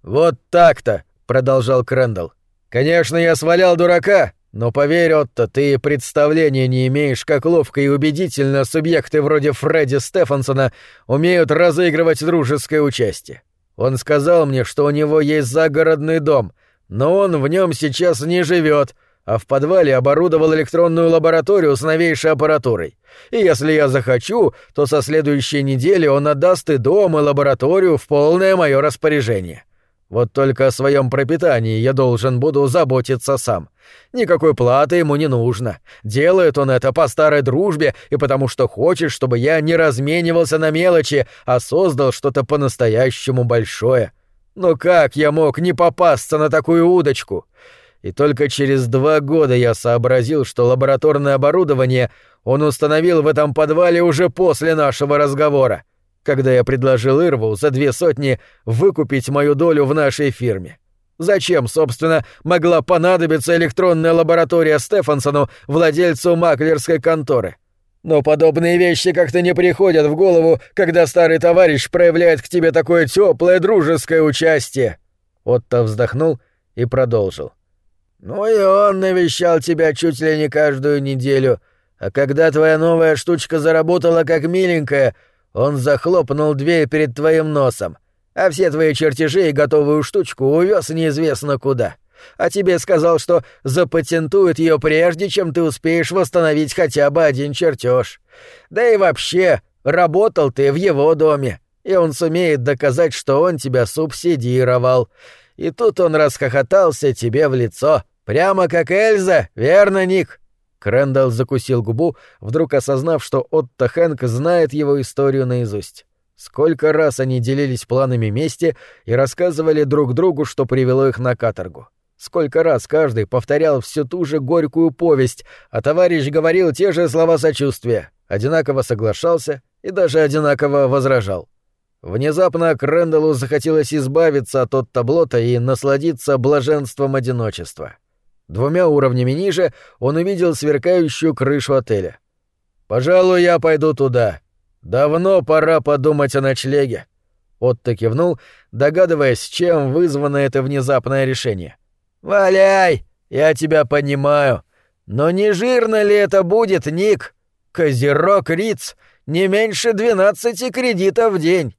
«Вот так-то!» — продолжал Крэндалл. «Конечно, я свалял дурака, но поверь, Отто, ты представления не имеешь, как ловко и убедительно субъекты вроде Фредди Стефансона умеют разыгрывать дружеское участие. Он сказал мне, что у него есть загородный дом, Но он в нем сейчас не живет, а в подвале оборудовал электронную лабораторию с новейшей аппаратурой. И если я захочу, то со следующей недели он отдаст и дом, и лабораторию в полное мое распоряжение. Вот только о своем пропитании я должен буду заботиться сам. Никакой платы ему не нужно. Делает он это по старой дружбе и потому что хочет, чтобы я не разменивался на мелочи, а создал что-то по-настоящему большое. Но как я мог не попасться на такую удочку? И только через два года я сообразил, что лабораторное оборудование он установил в этом подвале уже после нашего разговора когда я предложил Ирву за две сотни выкупить мою долю в нашей фирме. Зачем, собственно, могла понадобиться электронная лаборатория Стефансону, владельцу маклерской конторы? Но подобные вещи как-то не приходят в голову, когда старый товарищ проявляет к тебе такое теплое дружеское участие. Отто вздохнул и продолжил. Ну и он навещал тебя чуть ли не каждую неделю, а когда твоя новая штучка заработала как миленькая, он захлопнул дверь перед твоим носом, а все твои чертежи и готовую штучку увез неизвестно куда. А тебе сказал, что запатентует ее прежде, чем ты успеешь восстановить хотя бы один чертеж. Да и вообще, работал ты в его доме, и он сумеет доказать, что он тебя субсидировал. И тут он расхохотался тебе в лицо, прямо как Эльза, верно, Ник?» Крэндалл закусил губу, вдруг осознав, что Отто Хэнк знает его историю наизусть. Сколько раз они делились планами мести и рассказывали друг другу, что привело их на каторгу. Сколько раз каждый повторял всю ту же горькую повесть, а товарищ говорил те же слова сочувствия, одинаково соглашался и даже одинаково возражал. Внезапно Крэндаллу захотелось избавиться от Отто Блота и насладиться блаженством одиночества. — Двумя уровнями ниже он увидел сверкающую крышу отеля. «Пожалуй, я пойду туда. Давно пора подумать о ночлеге». Отто кивнул, догадываясь, чем вызвано это внезапное решение. «Валяй! Я тебя понимаю. Но не жирно ли это будет, Ник? Козерог Риц не меньше двенадцати кредитов в день.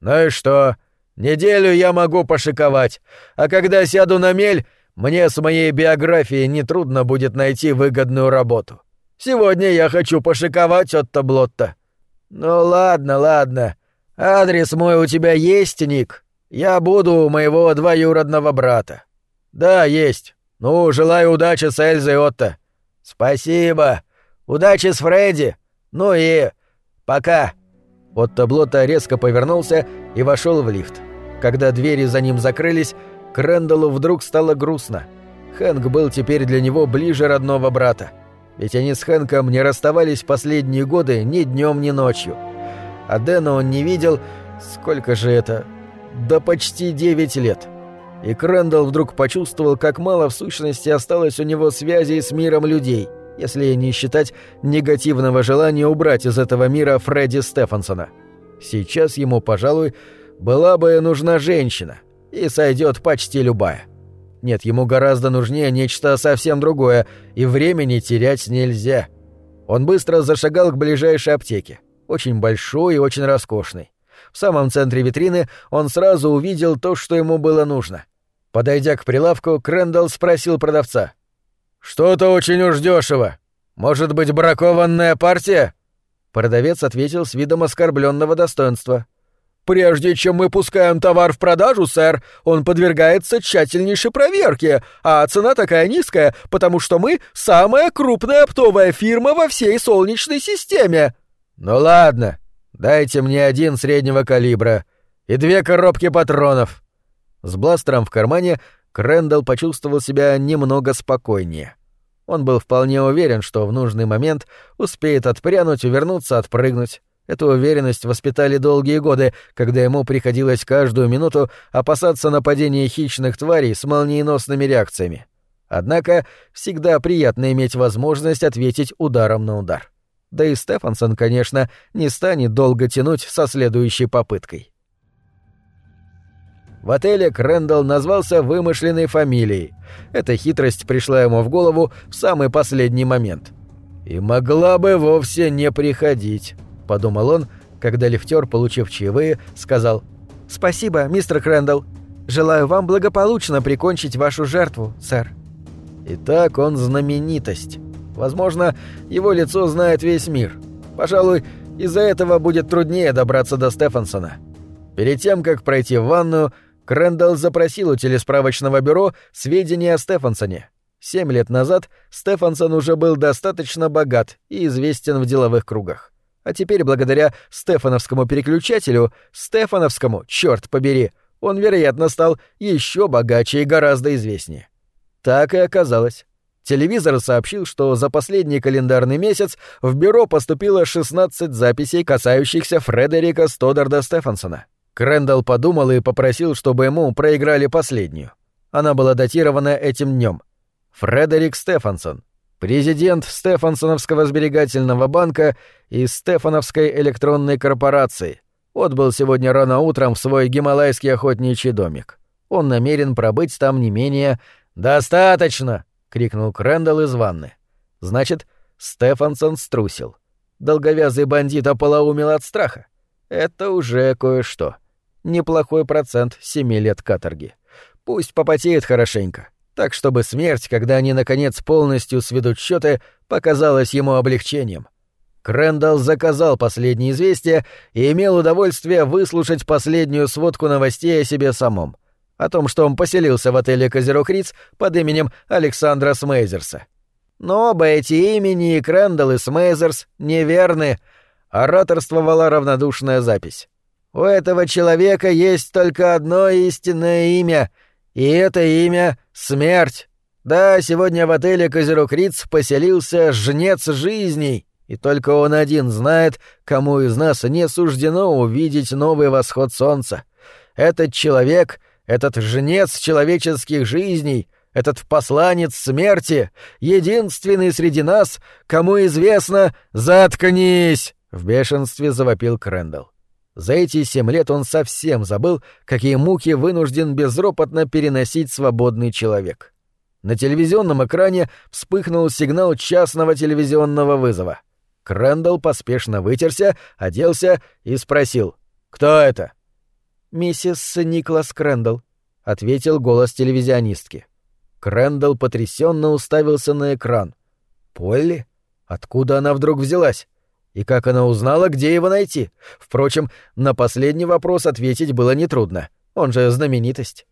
Ну и что? Неделю я могу пошиковать, а когда сяду на мель, мне с моей биографией нетрудно будет найти выгодную работу. Сегодня я хочу пошиковать от таблотта. Ну ладно, ладно. Адрес мой у тебя есть, Ник? Я буду у моего двоюродного брата. Да, есть. Ну, желаю удачи с Эльзой Отто. Спасибо. Удачи с Фредди. Ну и пока. Отто Блота резко повернулся и вошел в лифт. Когда двери за ним закрылись, Крэндаллу вдруг стало грустно. Хэнк был теперь для него ближе родного брата. Ведь они с Хэнком не расставались последние годы ни днем, ни ночью. А Дэна он не видел, сколько же это? Да почти девять лет. И Крэндалл вдруг почувствовал, как мало в сущности осталось у него связей с миром людей, если не считать негативного желания убрать из этого мира Фредди Стефансона. Сейчас ему, пожалуй, была бы нужна женщина — и сойдет почти любая. Нет, ему гораздо нужнее нечто совсем другое, и времени терять нельзя. Он быстро зашагал к ближайшей аптеке, очень большой и очень роскошной. В самом центре витрины он сразу увидел то, что ему было нужно. Подойдя к прилавку, Крэндалл спросил продавца. «Что-то очень уж дешево. Может быть, бракованная партия?» Продавец ответил с видом оскорбленного достоинства. Прежде чем мы пускаем товар в продажу, сэр, он подвергается тщательнейшей проверке, а цена такая низкая, потому что мы самая крупная оптовая фирма во всей Солнечной системе. Ну ладно, дайте мне один среднего калибра и две коробки патронов. С бластером в кармане Крэндалл почувствовал себя немного спокойнее. Он был вполне уверен, что в нужный момент успеет отпрянуть, увернуться, отпрыгнуть. Эту уверенность воспитали долгие годы, когда ему приходилось каждую минуту опасаться нападения хищных тварей с молниеносными реакциями. Однако всегда приятно иметь возможность ответить ударом на удар. Да и Стефансон, конечно, не станет долго тянуть со следующей попыткой. В отеле Крэндалл назвался вымышленной фамилией. Эта хитрость пришла ему в голову в самый последний момент. И могла бы вовсе не приходить подумал он, когда лифтер, получив чаевые, сказал «Спасибо, мистер Крэндалл». Желаю вам благополучно прикончить вашу жертву, сэр». Итак, он знаменитость. Возможно, его лицо знает весь мир. Пожалуй, из-за этого будет труднее добраться до Стефансона. Перед тем, как пройти в ванную, Крэндалл запросил у телесправочного бюро сведения о Стефансоне. Семь лет назад Стефансон уже был достаточно богат и известен в деловых кругах. А теперь, благодаря Стефановскому переключателю, Стефановскому, черт побери, он, вероятно, стал еще богаче и гораздо известнее. Так и оказалось. Телевизор сообщил, что за последний календарный месяц в бюро поступило 16 записей, касающихся Фредерика Стодарда Стефансона. Крэндалл подумал и попросил, чтобы ему проиграли последнюю. Она была датирована этим днем. Фредерик Стефансон, президент Стефансоновского сберегательного банка и Стефановской электронной корпорации, отбыл сегодня рано утром в свой гималайский охотничий домик. Он намерен пробыть там не менее «Достаточно!» — крикнул Крэндалл из ванны. Значит, Стефансон струсил. Долговязый бандит ополоумел от страха. Это уже кое-что. Неплохой процент семи лет каторги. Пусть попотеет хорошенько, так чтобы смерть, когда они наконец полностью сведут счеты, показалась ему облегчением. Крэндалл заказал последнее известие и имел удовольствие выслушать последнюю сводку новостей о себе самом о том, что он поселился в отеле «Козерог Риц» под именем Александра Смейзерса. Но оба эти имени, и Крэндалл, и Смейзерс, неверны, ораторствовала равнодушная запись. У этого человека есть только одно истинное имя, и это имя — смерть. Да, сегодня в отеле «Козерог Риц» поселился жнец жизней, и только он один знает, кому из нас не суждено увидеть новый восход солнца. Этот человек — этот жнец человеческих жизней, этот посланец смерти, единственный среди нас, кому известно «Заткнись!» — в бешенстве завопил Крэндалл. За эти семь лет он совсем забыл, какие муки вынужден безропотно переносить свободный человек. На телевизионном экране вспыхнул сигнал частного телевизионного вызова. Крэндалл поспешно вытерся, оделся и спросил «Кто это?» «Миссис Никлас Крэндалл», — ответил голос телевизионистки. Крэндалл потрясенно уставился на экран. «Полли? Откуда она вдруг взялась? И как она узнала, где его найти? Впрочем, на последний вопрос ответить было нетрудно. Он же знаменитость».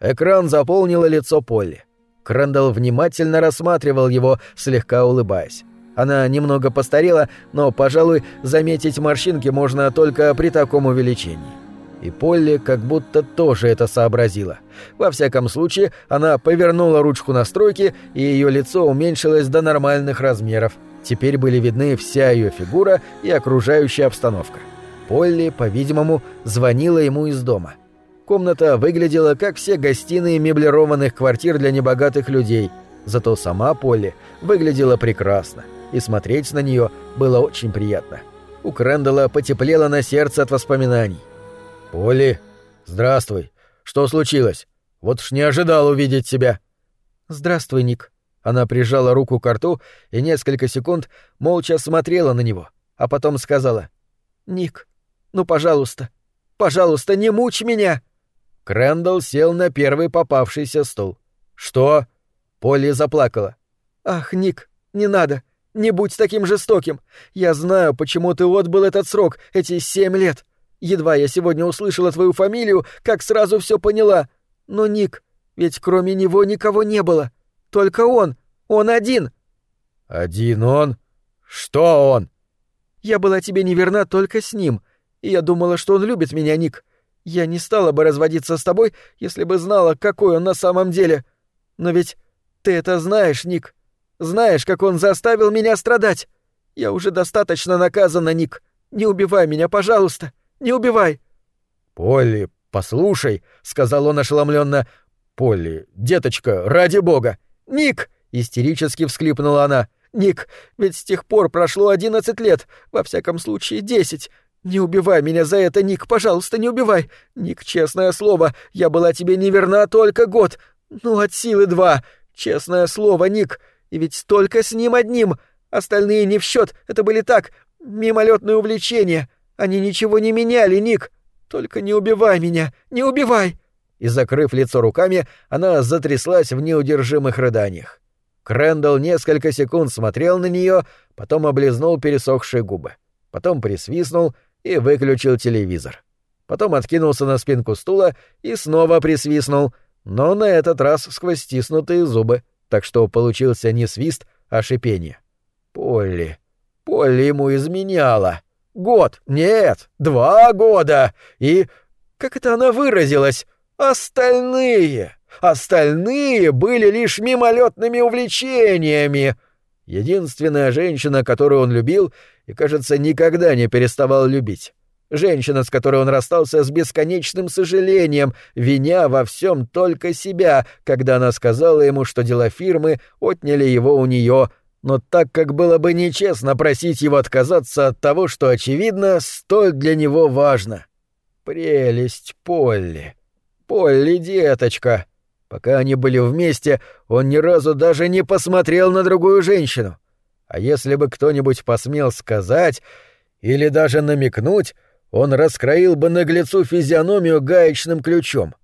Экран заполнило лицо Полли. Крэндалл внимательно рассматривал его, слегка улыбаясь. Она немного постарела, но, пожалуй, заметить морщинки можно только при таком увеличении и Полли как будто тоже это сообразила. Во всяком случае, она повернула ручку настройки, и ее лицо уменьшилось до нормальных размеров. Теперь были видны вся ее фигура и окружающая обстановка. Полли, по-видимому, звонила ему из дома. Комната выглядела как все гостиные меблированных квартир для небогатых людей, зато сама Полли выглядела прекрасно, и смотреть на нее было очень приятно. У Крэндалла потеплело на сердце от воспоминаний. «Поли, здравствуй. Что случилось? Вот ж не ожидал увидеть тебя». «Здравствуй, Ник». Она прижала руку к рту и несколько секунд молча смотрела на него, а потом сказала. «Ник, ну, пожалуйста, пожалуйста, не мучь меня!» Крэндалл сел на первый попавшийся стул. «Что?» Полли заплакала. «Ах, Ник, не надо. Не будь таким жестоким. Я знаю, почему ты отбыл этот срок, эти семь лет. Едва я сегодня услышала твою фамилию, как сразу все поняла. Но Ник, ведь кроме него никого не было. Только он. Он один. Один он? Что он? Я была тебе неверна только с ним. И я думала, что он любит меня, Ник. Я не стала бы разводиться с тобой, если бы знала, какой он на самом деле. Но ведь ты это знаешь, Ник. Знаешь, как он заставил меня страдать. Я уже достаточно наказана, Ник. Не убивай меня, пожалуйста. Не убивай!» «Полли, послушай», — сказал он ошеломленно. «Полли, деточка, ради бога!» «Ник!» — истерически всклипнула она. «Ник, ведь с тех пор прошло одиннадцать лет, во всяком случае десять. Не убивай меня за это, Ник, пожалуйста, не убивай. Ник, честное слово, я была тебе неверна только год. Ну, от силы два. Честное слово, Ник. И ведь только с ним одним. Остальные не в счет. это были так, мимолетные увлечения. Они ничего не меняли, Ник. Только не убивай меня, не убивай!» И, закрыв лицо руками, она затряслась в неудержимых рыданиях. Крэндалл несколько секунд смотрел на нее, потом облизнул пересохшие губы, потом присвистнул и выключил телевизор. Потом откинулся на спинку стула и снова присвистнул, но на этот раз сквозь стиснутые зубы, так что получился не свист, а шипение. Полли. Полли ему изменяла. Год. Нет, два года. И... Как это она выразилась? Остальные. Остальные были лишь мимолетными увлечениями. Единственная женщина, которую он любил и, кажется, никогда не переставал любить. Женщина, с которой он расстался с бесконечным сожалением, виня во всем только себя, когда она сказала ему, что дела фирмы отняли его у нее, но так как было бы нечестно просить его отказаться от того, что, очевидно, столь для него важно. Прелесть Полли. Полли, деточка. Пока они были вместе, он ни разу даже не посмотрел на другую женщину. А если бы кто-нибудь посмел сказать или даже намекнуть, он раскроил бы наглецу физиономию гаечным ключом.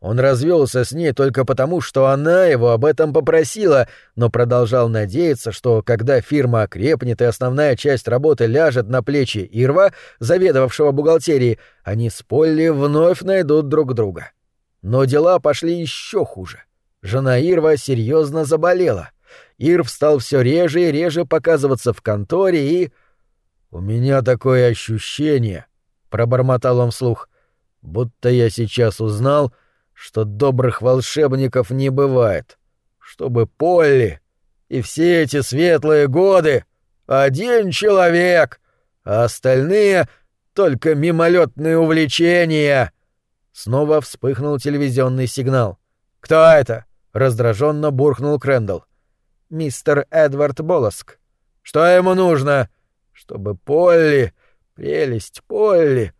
Он развелся с ней только потому, что она его об этом попросила, но продолжал надеяться, что когда фирма окрепнет и основная часть работы ляжет на плечи Ирва, заведовавшего бухгалтерией, они с Полли вновь найдут друг друга. Но дела пошли еще хуже. Жена Ирва серьезно заболела. Ирв стал все реже и реже показываться в конторе и... «У меня такое ощущение», — пробормотал он вслух, — «будто я сейчас узнал, — что добрых волшебников не бывает, чтобы Полли и все эти светлые годы один человек, а остальные — только мимолетные увлечения. Снова вспыхнул телевизионный сигнал. «Кто это?» — раздраженно буркнул Крэндалл. «Мистер Эдвард Болоск». «Что ему нужно?» «Чтобы Полли, прелесть Полли,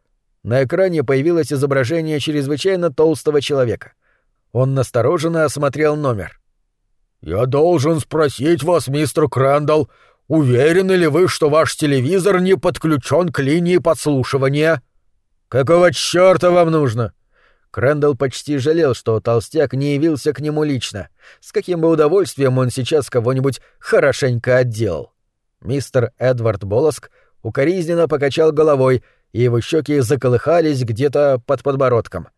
на экране появилось изображение чрезвычайно толстого человека. Он настороженно осмотрел номер. «Я должен спросить вас, мистер Крэндалл, уверены ли вы, что ваш телевизор не подключен к линии подслушивания?» «Какого чёрта вам нужно?» Крэндалл почти жалел, что толстяк не явился к нему лично. С каким бы удовольствием он сейчас кого-нибудь хорошенько отделал. Мистер Эдвард Болоск укоризненно покачал головой и его щеки заколыхались где-то под подбородком.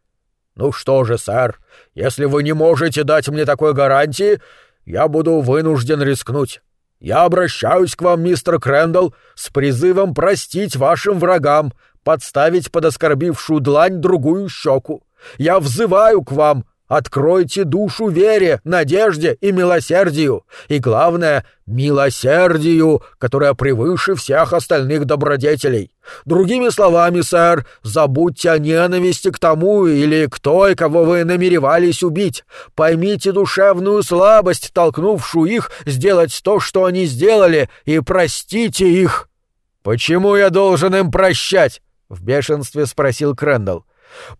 «Ну что же, сэр, если вы не можете дать мне такой гарантии, я буду вынужден рискнуть. Я обращаюсь к вам, мистер Крэндалл, с призывом простить вашим врагам, подставить под оскорбившую длань другую щеку. Я взываю к вам, Откройте душу вере, надежде и милосердию. И главное, милосердию, которое превыше всех остальных добродетелей. Другими словами, сэр, забудьте о ненависти к тому или к той, кого вы намеревались убить. Поймите душевную слабость, толкнувшую их сделать то, что они сделали, и простите их. «Почему я должен им прощать?» — в бешенстве спросил Крэндалл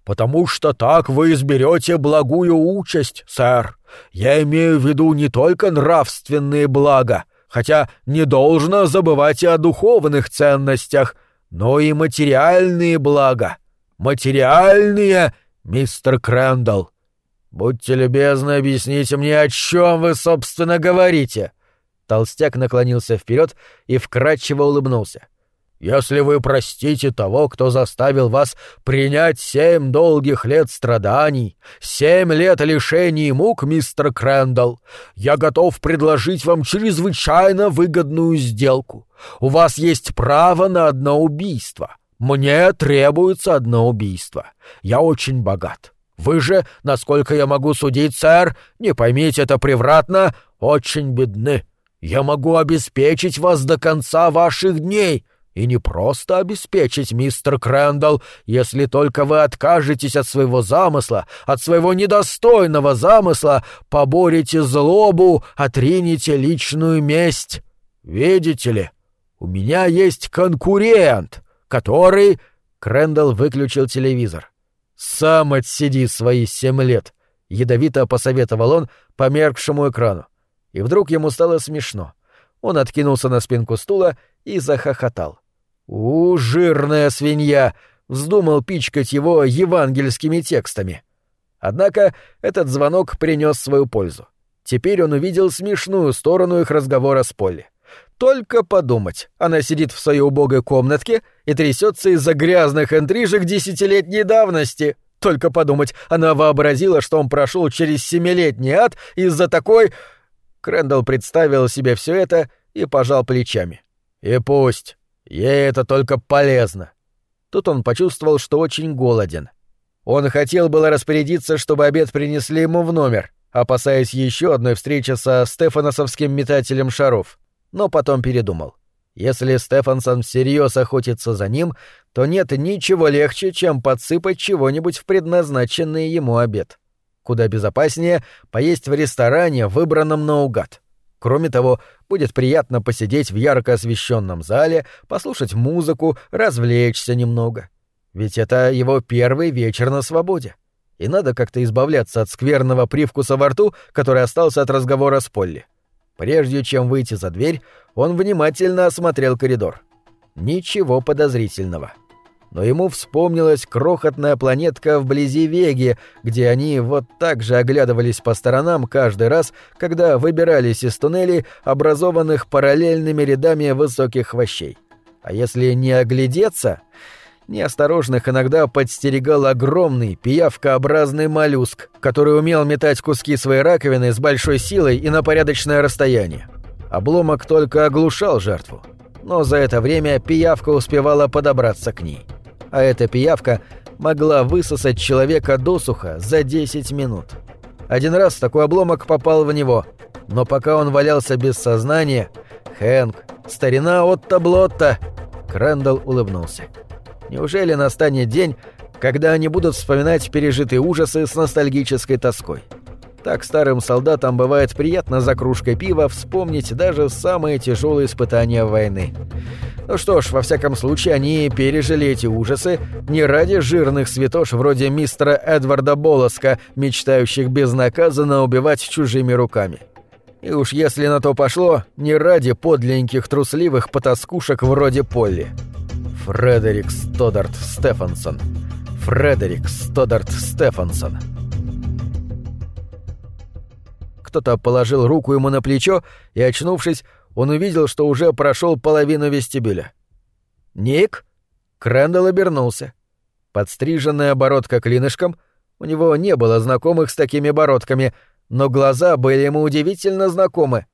потому что так вы изберете благую участь, сэр. Я имею в виду не только нравственные блага, хотя не должно забывать и о духовных ценностях, но и материальные блага. Материальные, мистер Крэндалл. Будьте любезны, объясните мне, о чем вы, собственно, говорите. Толстяк наклонился вперед и вкрадчиво улыбнулся. — если вы простите того, кто заставил вас принять семь долгих лет страданий, семь лет лишений мук, мистер Крэндалл, я готов предложить вам чрезвычайно выгодную сделку. У вас есть право на одно убийство. Мне требуется одно убийство. Я очень богат. Вы же, насколько я могу судить, сэр, не поймите это превратно, очень бедны. Я могу обеспечить вас до конца ваших дней» И не просто обеспечить, мистер Крэндалл, если только вы откажетесь от своего замысла, от своего недостойного замысла, поборете злобу, отринете личную месть. Видите ли, у меня есть конкурент, который...» Крэндалл выключил телевизор. «Сам отсиди свои семь лет», — ядовито посоветовал он померкшему экрану. И вдруг ему стало смешно. Он откинулся на спинку стула и захохотал. «У, жирная свинья!» — вздумал пичкать его евангельскими текстами. Однако этот звонок принес свою пользу. Теперь он увидел смешную сторону их разговора с Полли. Только подумать, она сидит в своей убогой комнатке и трясется из-за грязных интрижек десятилетней давности. Только подумать, она вообразила, что он прошел через семилетний ад из-за такой... Крэндалл представил себе все это и пожал плечами. И пусть. Ей это только полезно. Тут он почувствовал, что очень голоден. Он хотел было распорядиться, чтобы обед принесли ему в номер, опасаясь еще одной встречи со Стефаносовским метателем шаров, но потом передумал. Если Стефансон всерьез охотится за ним, то нет ничего легче, чем подсыпать чего-нибудь в предназначенный ему обед. Куда безопаснее поесть в ресторане, выбранном наугад. Кроме того, будет приятно посидеть в ярко освещенном зале, послушать музыку, развлечься немного. Ведь это его первый вечер на свободе. И надо как-то избавляться от скверного привкуса во рту, который остался от разговора с Полли. Прежде чем выйти за дверь, он внимательно осмотрел коридор. Ничего подозрительного. Но ему вспомнилась крохотная планетка вблизи Веги, где они вот так же оглядывались по сторонам каждый раз, когда выбирались из туннелей, образованных параллельными рядами высоких хвощей. А если не оглядеться, Неосторожных иногда подстерегал огромный, пиявкообразный моллюск, который умел метать куски своей раковины с большой силой и на порядочное расстояние. Обломок только оглушал жертву. Но за это время пиявка успевала подобраться к ней. А эта пиявка могла высосать человека досуха за 10 минут. Один раз такой обломок попал в него, но пока он валялся без сознания, Хэнк, старина Отто Блотта, Крэндалл улыбнулся. Неужели настанет день, когда они будут вспоминать пережитые ужасы с ностальгической тоской? Так старым солдатам бывает приятно за кружкой пива вспомнить даже самые тяжелые испытания войны. Ну что ж, во всяком случае, они пережили эти ужасы не ради жирных святош вроде мистера Эдварда Болоска, мечтающих безнаказанно убивать чужими руками. И уж если на то пошло, не ради подленьких трусливых потаскушек вроде Полли. Фредерик Стодарт Стефансон. Фредерик Стодарт Стефансон. Кто-то положил руку ему на плечо, и, очнувшись, он увидел, что уже прошел половину вестибюля. «Ник?» Крэндалл обернулся. Подстриженная бородка клинышком, у него не было знакомых с такими бородками, но глаза были ему удивительно знакомы.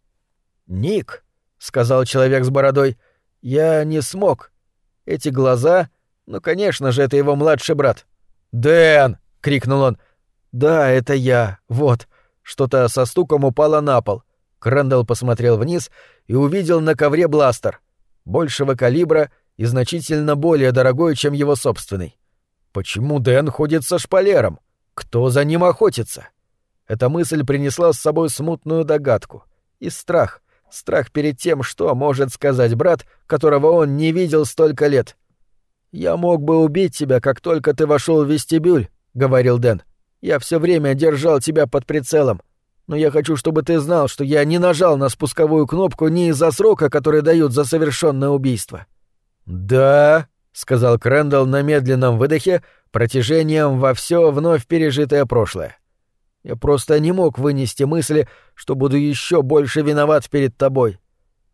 «Ник», — сказал человек с бородой, — «я не смог. Эти глаза... Ну, конечно же, это его младший брат. «Дэн!» — крикнул он. «Да, это я. Вот». Что-то со стуком упало на пол. Крэндалл посмотрел вниз и увидел на ковре бластер. Большего калибра и значительно более дорогой, чем его собственный. Почему Дэн ходит со шпалером? Кто за ним охотится? Эта мысль принесла с собой смутную догадку. И страх. Страх перед тем, что может сказать брат, которого он не видел столько лет. «Я мог бы убить тебя, как только ты вошел в вестибюль», — говорил Дэн. «Я все время держал тебя под прицелом. Но я хочу, чтобы ты знал, что я не нажал на спусковую кнопку не из-за срока, который дают за совершенное убийство». «Да», — сказал Крэндалл на медленном выдохе, протяжением во все вновь пережитое прошлое. Я просто не мог вынести мысли, что буду еще больше виноват перед тобой.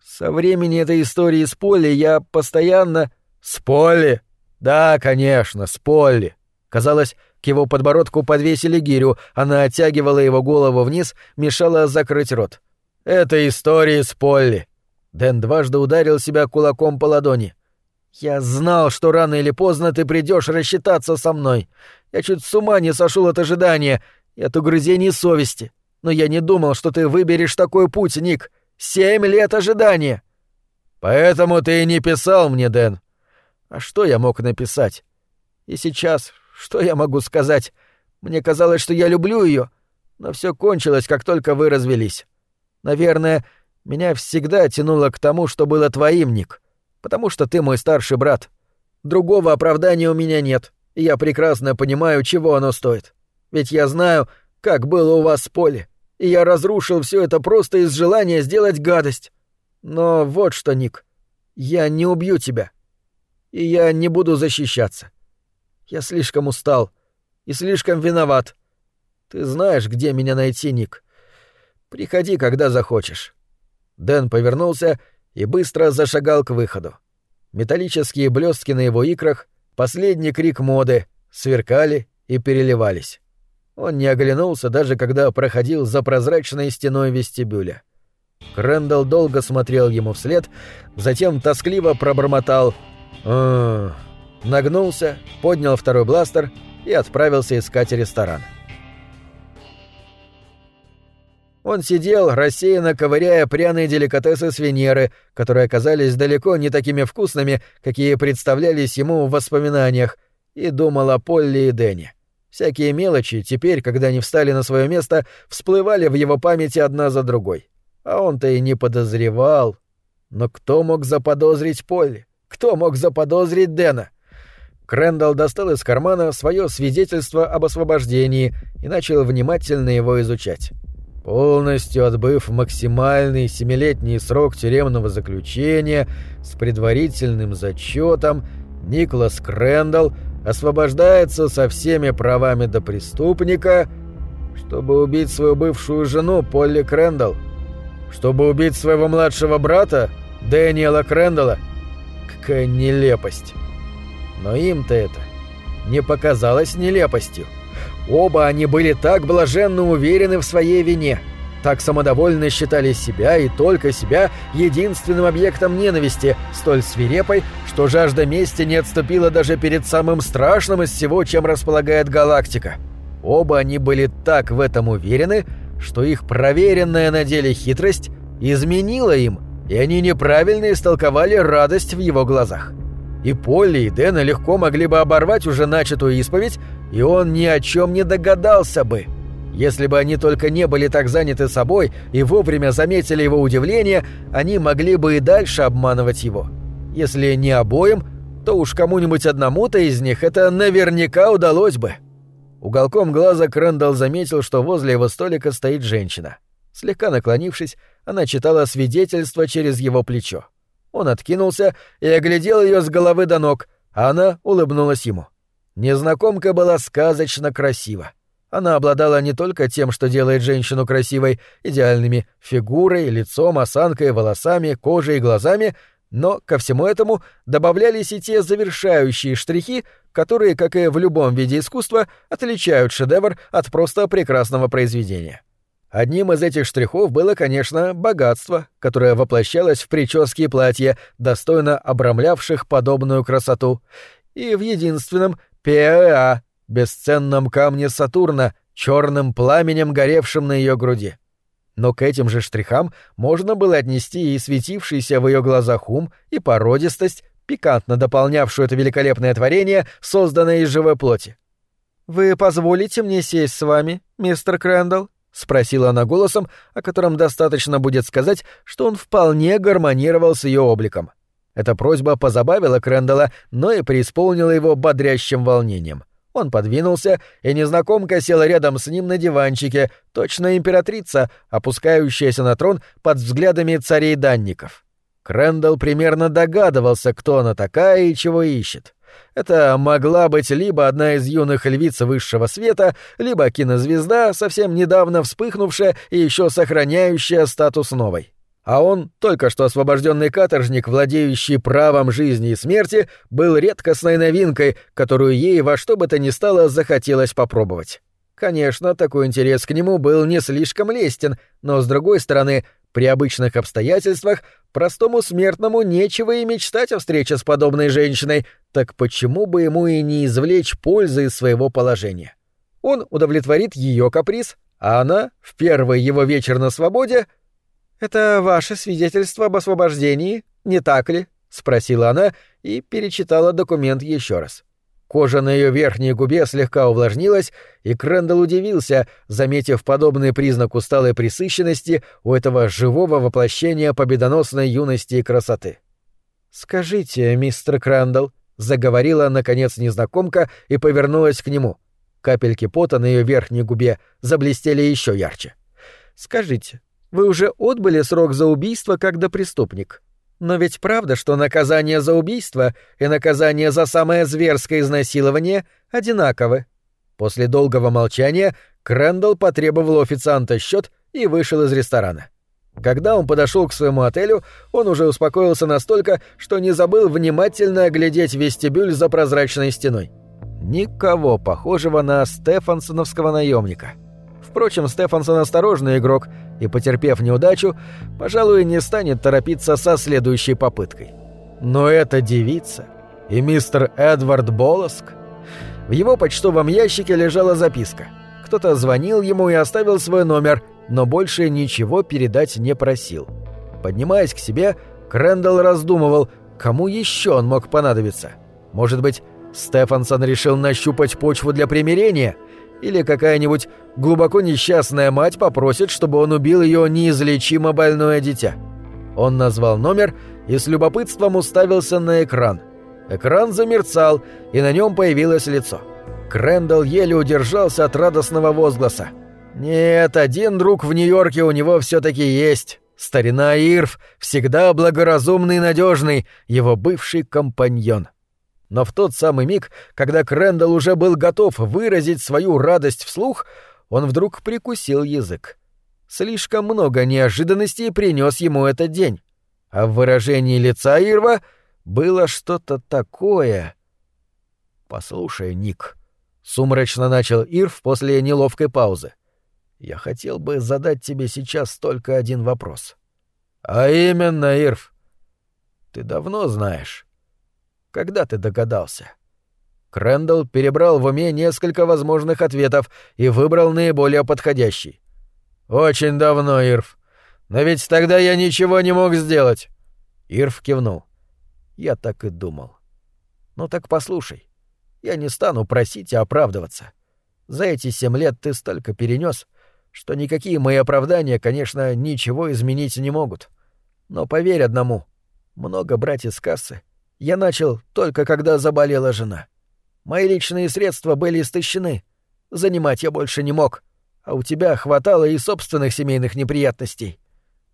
Со времени этой истории с Полли я постоянно... С Полли? Да, конечно, с Полли. Казалось, его подбородку подвесили гирю, она оттягивала его голову вниз, мешала закрыть рот. Это история с Полли. Дэн дважды ударил себя кулаком по ладони. «Я знал, что рано или поздно ты придешь рассчитаться со мной. Я чуть с ума не сошел от ожидания и от угрызений совести. Но я не думал, что ты выберешь такой путь, Ник. Семь лет ожидания. Поэтому ты и не писал мне, Дэн. А что я мог написать? И сейчас, что я могу сказать? Мне казалось, что я люблю ее, но все кончилось, как только вы развелись. Наверное, меня всегда тянуло к тому, что было твоим, Ник, потому что ты мой старший брат. Другого оправдания у меня нет, и я прекрасно понимаю, чего оно стоит. Ведь я знаю, как было у вас с Поле, и я разрушил все это просто из желания сделать гадость. Но вот что, Ник, я не убью тебя. И я не буду защищаться. Я слишком устал и слишком виноват. Ты знаешь, где меня найти, Ник. Приходи, когда захочешь». Дэн повернулся и быстро зашагал к выходу. Металлические блестки на его икрах, последний крик моды, сверкали и переливались. Он не оглянулся, даже когда проходил за прозрачной стеной вестибюля. Крэндалл долго смотрел ему вслед, затем тоскливо пробормотал «М-м-м», нагнулся, поднял второй бластер и отправился искать ресторан. Он сидел, рассеянно ковыряя пряные деликатесы с Венеры, которые оказались далеко не такими вкусными, какие представлялись ему в воспоминаниях, и думал о Полли и Дэнни. Всякие мелочи, теперь, когда они встали на свое место, всплывали в его памяти одна за другой. А он-то и не подозревал. Но кто мог заподозрить Полли? Кто мог заподозрить Дэна? Крэндалл достал из кармана свое свидетельство об освобождении и начал внимательно его изучать. Полностью отбыв максимальный семилетний срок тюремного заключения с предварительным зачетом, Николас Крэндалл освобождается со всеми правами до преступника, чтобы убить свою бывшую жену Полли Крэндалл, чтобы убить своего младшего брата Дэниела Крэндалла. Какая нелепость! Но им-то это не показалось нелепостью. Оба они были так блаженно уверены в своей вине, так самодовольно считали себя и только себя единственным объектом ненависти, столь свирепой, что жажда мести не отступила даже перед самым страшным из всего, чем располагает галактика. Оба они были так в этом уверены, что их проверенная на деле хитрость изменила им, и они неправильно истолковали радость в его глазах. И Полли, и Дэна легко могли бы оборвать уже начатую исповедь, и он ни о чем не догадался бы. Если бы они только не были так заняты собой и вовремя заметили его удивление, они могли бы и дальше обманывать его. Если не обоим, то уж кому-нибудь одному-то из них это наверняка удалось бы. Уголком глаза Крэндалл заметил, что возле его столика стоит женщина. Слегка наклонившись, она читала свидетельство через его плечо. Он откинулся и оглядел ее с головы до ног, а она улыбнулась ему. Незнакомка была сказочно красива. Она обладала не только тем, что делает женщину красивой, идеальными фигурой, лицом, осанкой, волосами, кожей и глазами, но ко всему этому добавлялись и те завершающие штрихи, которые, как и в любом виде искусства, отличают шедевр от просто прекрасного произведения. Одним из этих штрихов было, конечно, богатство, которое воплощалось в прическе и платье, достойно обрамлявших подобную красоту, и в единственном ПА, бесценном камне Сатурна, черным пламенем, горевшим на ее груди. Но к этим же штрихам можно было отнести и светившийся в ее глазах ум, и породистость, пикантно дополнявшую это великолепное творение, созданное из живой плоти. «Вы позволите мне сесть с вами, мистер Крэндалл?» — спросила она голосом, о котором достаточно будет сказать, что он вполне гармонировал с ее обликом. Эта просьба позабавила Крэндалла, но и преисполнила его бодрящим волнением. Он подвинулся, и незнакомка села рядом с ним на диванчике, точно императрица, опускающаяся на трон под взглядами царей-данников. Крэндалл примерно догадывался, кто она такая и чего ищет. Это могла быть либо одна из юных львиц высшего света, либо кинозвезда, совсем недавно вспыхнувшая и еще сохраняющая статус новой. А он, только что освобожденный каторжник, владеющий правом жизни и смерти, был редкостной новинкой, которую ей во что бы то ни стало захотелось попробовать. Конечно, такой интерес к нему был не слишком лестен, но, с другой стороны, при обычных обстоятельствах простому смертному нечего и мечтать о встрече с подобной женщиной, так почему бы ему и не извлечь пользы из своего положения? Он удовлетворит ее каприз, а она, в первый его вечер на свободе... «Это ваше свидетельство об освобождении, не так ли?» — спросила она и перечитала документ еще раз. Кожа на ее верхней губе слегка увлажнилась, и Крэндалл удивился, заметив подобный признак усталой присыщенности у этого живого воплощения победоносной юности и красоты. «Скажите, мистер Крэндалл», — заговорила, наконец, незнакомка и повернулась к нему. Капельки пота на ее верхней губе заблестели еще ярче. «Скажите, вы уже отбыли срок за убийство как допреступник?» Но ведь правда, что наказание за убийство и наказание за самое зверское изнасилование одинаковы. После долгого молчания Крэндалл потребовал у официанта счет и вышел из ресторана. Когда он подошел к своему отелю, он уже успокоился настолько, что не забыл внимательно оглядеть вестибюль за прозрачной стеной. Никого похожего на Стефансоновского наемника. Впрочем, Стефансон осторожный игрок и, потерпев неудачу, пожалуй, не станет торопиться со следующей попыткой. Но эта девица и мистер Эдвард Болоск... В его почтовом ящике лежала записка. Кто-то звонил ему и оставил свой номер, но больше ничего передать не просил. Поднимаясь к себе, Крэндалл раздумывал, кому еще он мог понадобиться. Может быть, Стефансон решил нащупать почву для примирения? Или какая-нибудь глубоко несчастная мать попросит, чтобы он убил ее неизлечимо больное дитя? Он назвал номер и с любопытством уставился на экран. Экран замерцал, и на нем появилось лицо. Крэндалл еле удержался от радостного возгласа. Нет, один друг в Нью-Йорке у него все-таки есть. Старина Ирв, всегда благоразумный и надежный, его бывший компаньон. Но в тот самый миг, когда Крэндалл уже был готов выразить свою радость вслух, он вдруг прикусил язык. Слишком много неожиданностей принес ему этот день. А в выражении лица Ирва было что-то такое. «Послушай, Ник», — сумрачно начал Ирв после неловкой паузы. Я хотел бы задать тебе сейчас только один вопрос. А именно, Ирв, ты давно знаешь. Когда ты догадался? Крэндалл перебрал в уме несколько возможных ответов и выбрал наиболее подходящий. Очень давно, Ирв. Но ведь тогда я ничего не мог сделать. Ирв кивнул. Я так и думал. Ну так послушай. Я не стану просить и оправдываться. За эти семь лет ты столько перенес, что никакие мои оправдания, конечно, ничего изменить не могут. Но поверь одному, много брать из кассы я начал только когда заболела жена. Мои личные средства были истощены. Занимать я больше не мог, а у тебя хватало и собственных семейных неприятностей.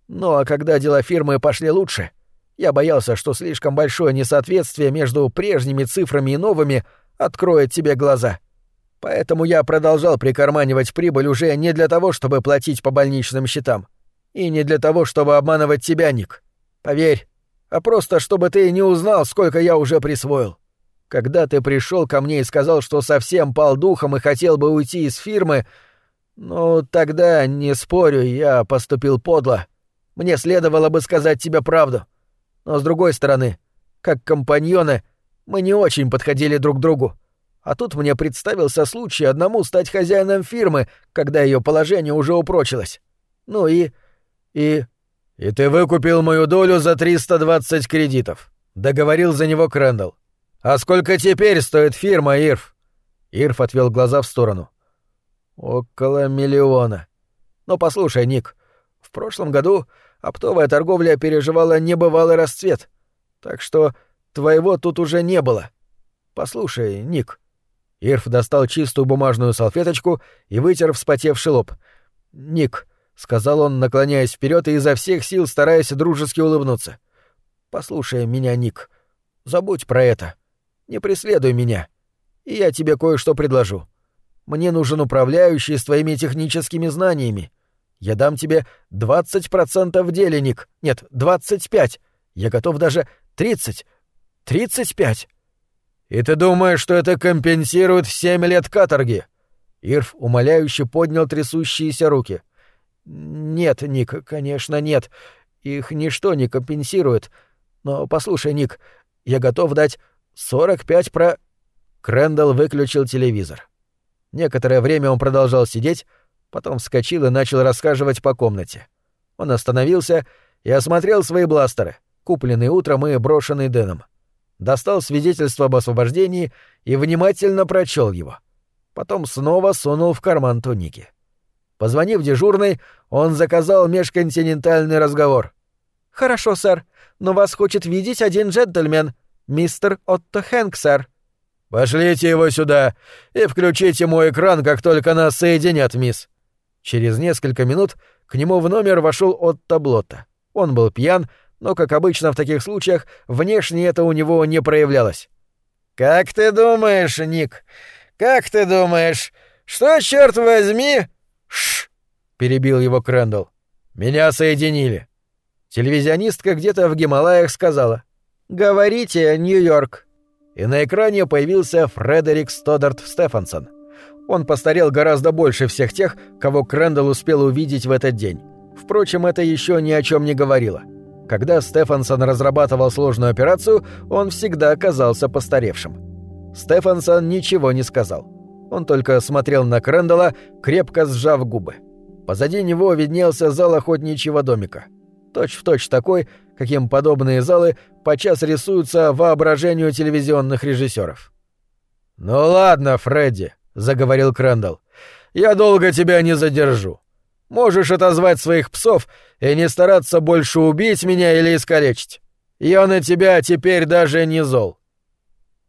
Ну а когда дела фирмы пошли лучше, я боялся, что слишком большое несоответствие между прежними цифрами и новыми откроет тебе глаза. Поэтому я продолжал прикарманивать прибыль уже не для того, чтобы платить по больничным счетам. И не для того, чтобы обманывать тебя, Ник. Поверь, а просто чтобы ты не узнал, сколько я уже присвоил. Когда ты пришел ко мне и сказал, что совсем пал духом и хотел бы уйти из фирмы, ну, тогда, не спорю, я поступил подло. Мне следовало бы сказать тебе правду. Но с другой стороны, как компаньоны, мы не очень подходили друг другу. А тут мне представился случай одному стать хозяином фирмы, когда ее положение уже упрочилось. Ну и... и... «И ты выкупил мою долю за 320 кредитов», — договорил за него Крэндалл. «А сколько теперь стоит фирма, Ирф?» Ирф отвел глаза в сторону. «Около миллиона. Но послушай, Ник, в прошлом году оптовая торговля переживала небывалый расцвет, так что твоего тут уже не было. Послушай, Ник, Ирф достал чистую бумажную салфеточку и вытер вспотевший лоб. «Ник», — сказал он, наклоняясь вперед и изо всех сил стараясь дружески улыбнуться. «Послушай меня, Ник. Забудь про это. Не преследуй меня. И я тебе кое-что предложу. Мне нужен управляющий с твоими техническими знаниями. Я дам тебе 20% в деле, Ник. Нет, 25. Я готов даже 30. 35. «И ты думаешь, что это компенсирует семь лет каторги?» Ирф умоляюще поднял трясущиеся руки. «Нет, Ник, конечно, нет. Их ничто не компенсирует. Но послушай, Ник, я готов дать 45 про...» Крэндалл выключил телевизор. Некоторое время он продолжал сидеть, потом вскочил и начал рассказывать по комнате. Он остановился и осмотрел свои бластеры, купленные утром и брошенные Дэном достал свидетельство об освобождении и внимательно прочел его. Потом снова сунул в карман туники. Позвонив дежурной, он заказал межконтинентальный разговор. «Хорошо, сэр, но вас хочет видеть один джентльмен, мистер Отто Хэнк, сэр». «Пошлите его сюда и включите мой экран, как только нас соединят, мисс». Через несколько минут к нему в номер вошел Отто Блотта. Он был пьян, но, как обычно в таких случаях, внешне это у него не проявлялось. «Как ты думаешь, Ник, как ты думаешь, Что, черт возьми?» «Шш!» — перебил его Крэндалл. «Меня соединили». Телевизионистка где-то в Гималаях сказала «Говорите, Нью-Йорк». И на экране появился Фредерик Стодарт Стефансон. Он постарел гораздо больше всех тех, кого Крэндалл успел увидеть в этот день. Впрочем, это еще ни о чем не говорило. Когда Стефансон разрабатывал сложную операцию, он всегда оказался постаревшим. Стефансон ничего не сказал. Он только смотрел на Крэндалла, крепко сжав губы. Позади него виднелся зал охотничьего домика. Точь-в-точь точь такой, каким подобные залы подчас рисуются воображению телевизионных режиссеров. «Ну ладно, Фредди», — заговорил Крэндалл. «Я долго тебя не задержу. Можешь отозвать своих псов и не стараться больше убить меня или искалечить. Я на тебя теперь даже не зол».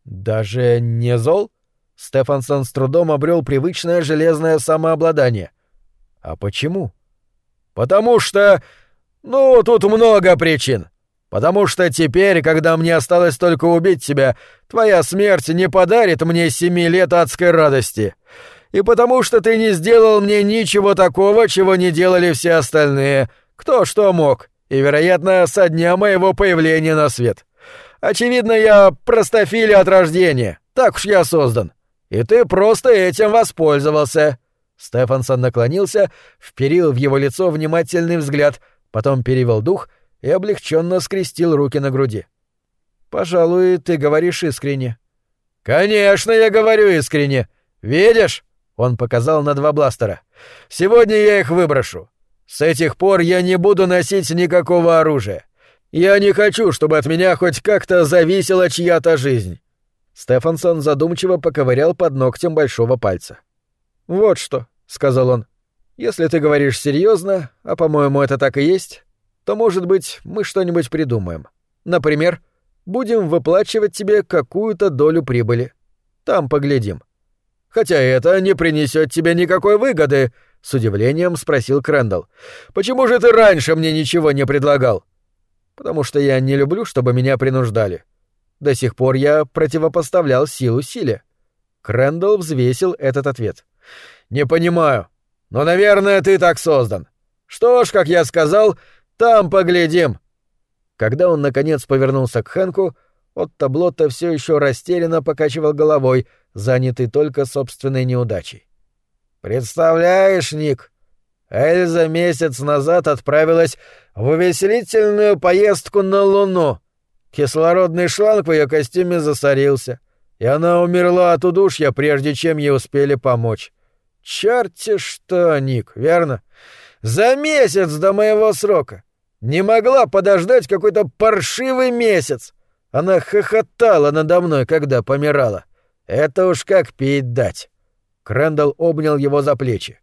«Даже не зол?» Стефансон с трудом обрел привычное железное самообладание. «А почему?» «Потому что... Ну, тут много причин. Потому что теперь, когда мне осталось только убить тебя, твоя смерть не подарит мне семи лет адской радости и потому что ты не сделал мне ничего такого, чего не делали все остальные, кто что мог, и, вероятно, со дня моего появления на свет. Очевидно, я простофиля от рождения, так уж я создан. И ты просто этим воспользовался». Стефансон наклонился, вперил в его лицо внимательный взгляд, потом перевел дух и облегченно скрестил руки на груди. «Пожалуй, ты говоришь искренне». «Конечно, я говорю искренне. Видишь?» Он показал на два бластера. «Сегодня я их выброшу. С этих пор я не буду носить никакого оружия. Я не хочу, чтобы от меня хоть как-то зависела чья-то жизнь». Стефансон задумчиво поковырял под ногтем большого пальца. «Вот что», — сказал он. «Если ты говоришь серьезно, а, по-моему, это так и есть, то, может быть, мы что-нибудь придумаем. Например, будем выплачивать тебе какую-то долю прибыли. Там поглядим. Хотя это не принесет тебе никакой выгоды, с удивлением спросил Крэндалл. Почему же ты раньше мне ничего не предлагал? Потому что я не люблю, чтобы меня принуждали. До сих пор я противопоставлял силу силе. Крэндалл взвесил этот ответ. Не понимаю. Но, наверное, ты так создан. Что ж, как я сказал, там поглядим. Когда он наконец повернулся к Хэнку, Отто Блотто все еще растерянно покачивал головой, занятый только собственной неудачей. «Представляешь, Ник, Эльза месяц назад отправилась в увеселительную поездку на Луну. Кислородный шланг в ее костюме засорился, и она умерла от удушья, прежде чем ей успели помочь. Черти что, Ник, верно? За месяц до моего срока. Не могла подождать какой-то паршивый месяц. Она хохотала надо мной, когда помирала. Это уж как пить дать. Крэндалл обнял его за плечи.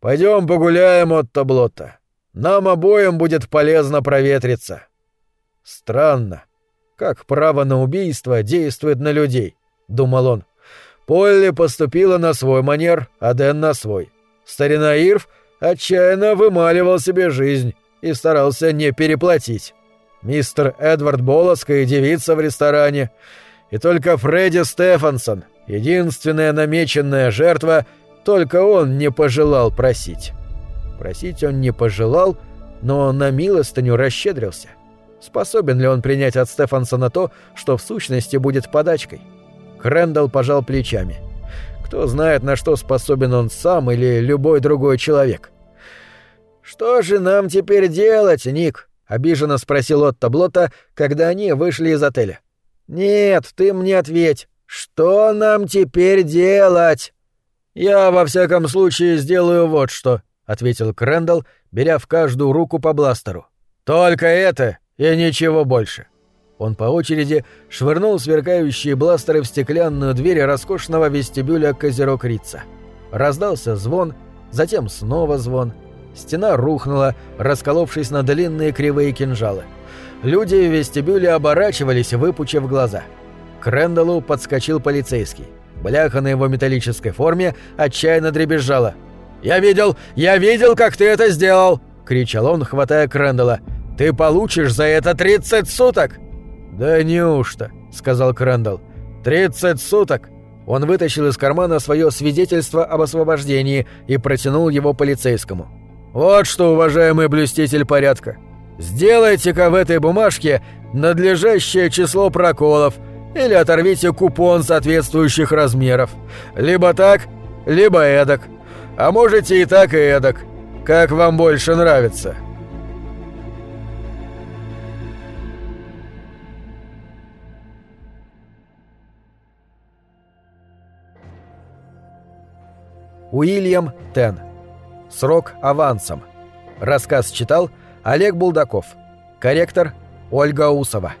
Пойдем погуляем от таблота. Нам обоим будет полезно проветриться. Странно, как право на убийство действует на людей, думал он. Полли поступила на свой манер, а Дэн на свой. Старина Ирв отчаянно вымаливал себе жизнь и старался не переплатить мистер Эдвард Болоска и девица в ресторане, и только Фредди Стефансон, единственная намеченная жертва, только он не пожелал просить. Просить он не пожелал, но на милостыню расщедрился. Способен ли он принять от Стефансона то, что в сущности будет подачкой? Крэндалл пожал плечами. Кто знает, на что способен он сам или любой другой человек. «Что же нам теперь делать, Ник?» — обиженно спросил Отто Блота, когда они вышли из отеля. «Нет, ты мне ответь. Что нам теперь делать?» «Я, во всяком случае, сделаю вот что», — ответил Крэндалл, беря в каждую руку по бластеру. «Только это и ничего больше». Он по очереди швырнул сверкающие бластеры в стеклянную дверь роскошного вестибюля Козерог Рица. Раздался звон, затем снова звон — Стена рухнула, расколовшись на длинные кривые кинжалы. Люди в вестибюле оборачивались, выпучив глаза. К Рэндаллу подскочил полицейский. Бляха на его металлической форме отчаянно дребезжала. «Я видел! Я видел, как ты это сделал!» — кричал он, хватая Крэндалла. «Ты получишь за это 30 суток!» «Да неужто?» — сказал Крэндалл. «30 суток? Он вытащил из кармана свое свидетельство об освобождении и протянул его полицейскому. «Вот что, уважаемый блюститель порядка, сделайте-ка в этой бумажке надлежащее число проколов или оторвите купон соответствующих размеров. Либо так, либо эдак. А можете и так, и эдак. Как вам больше нравится». Уильям Тен. Срок авансом. Рассказ читал Олег Булдаков. Корректор Ольга Усова.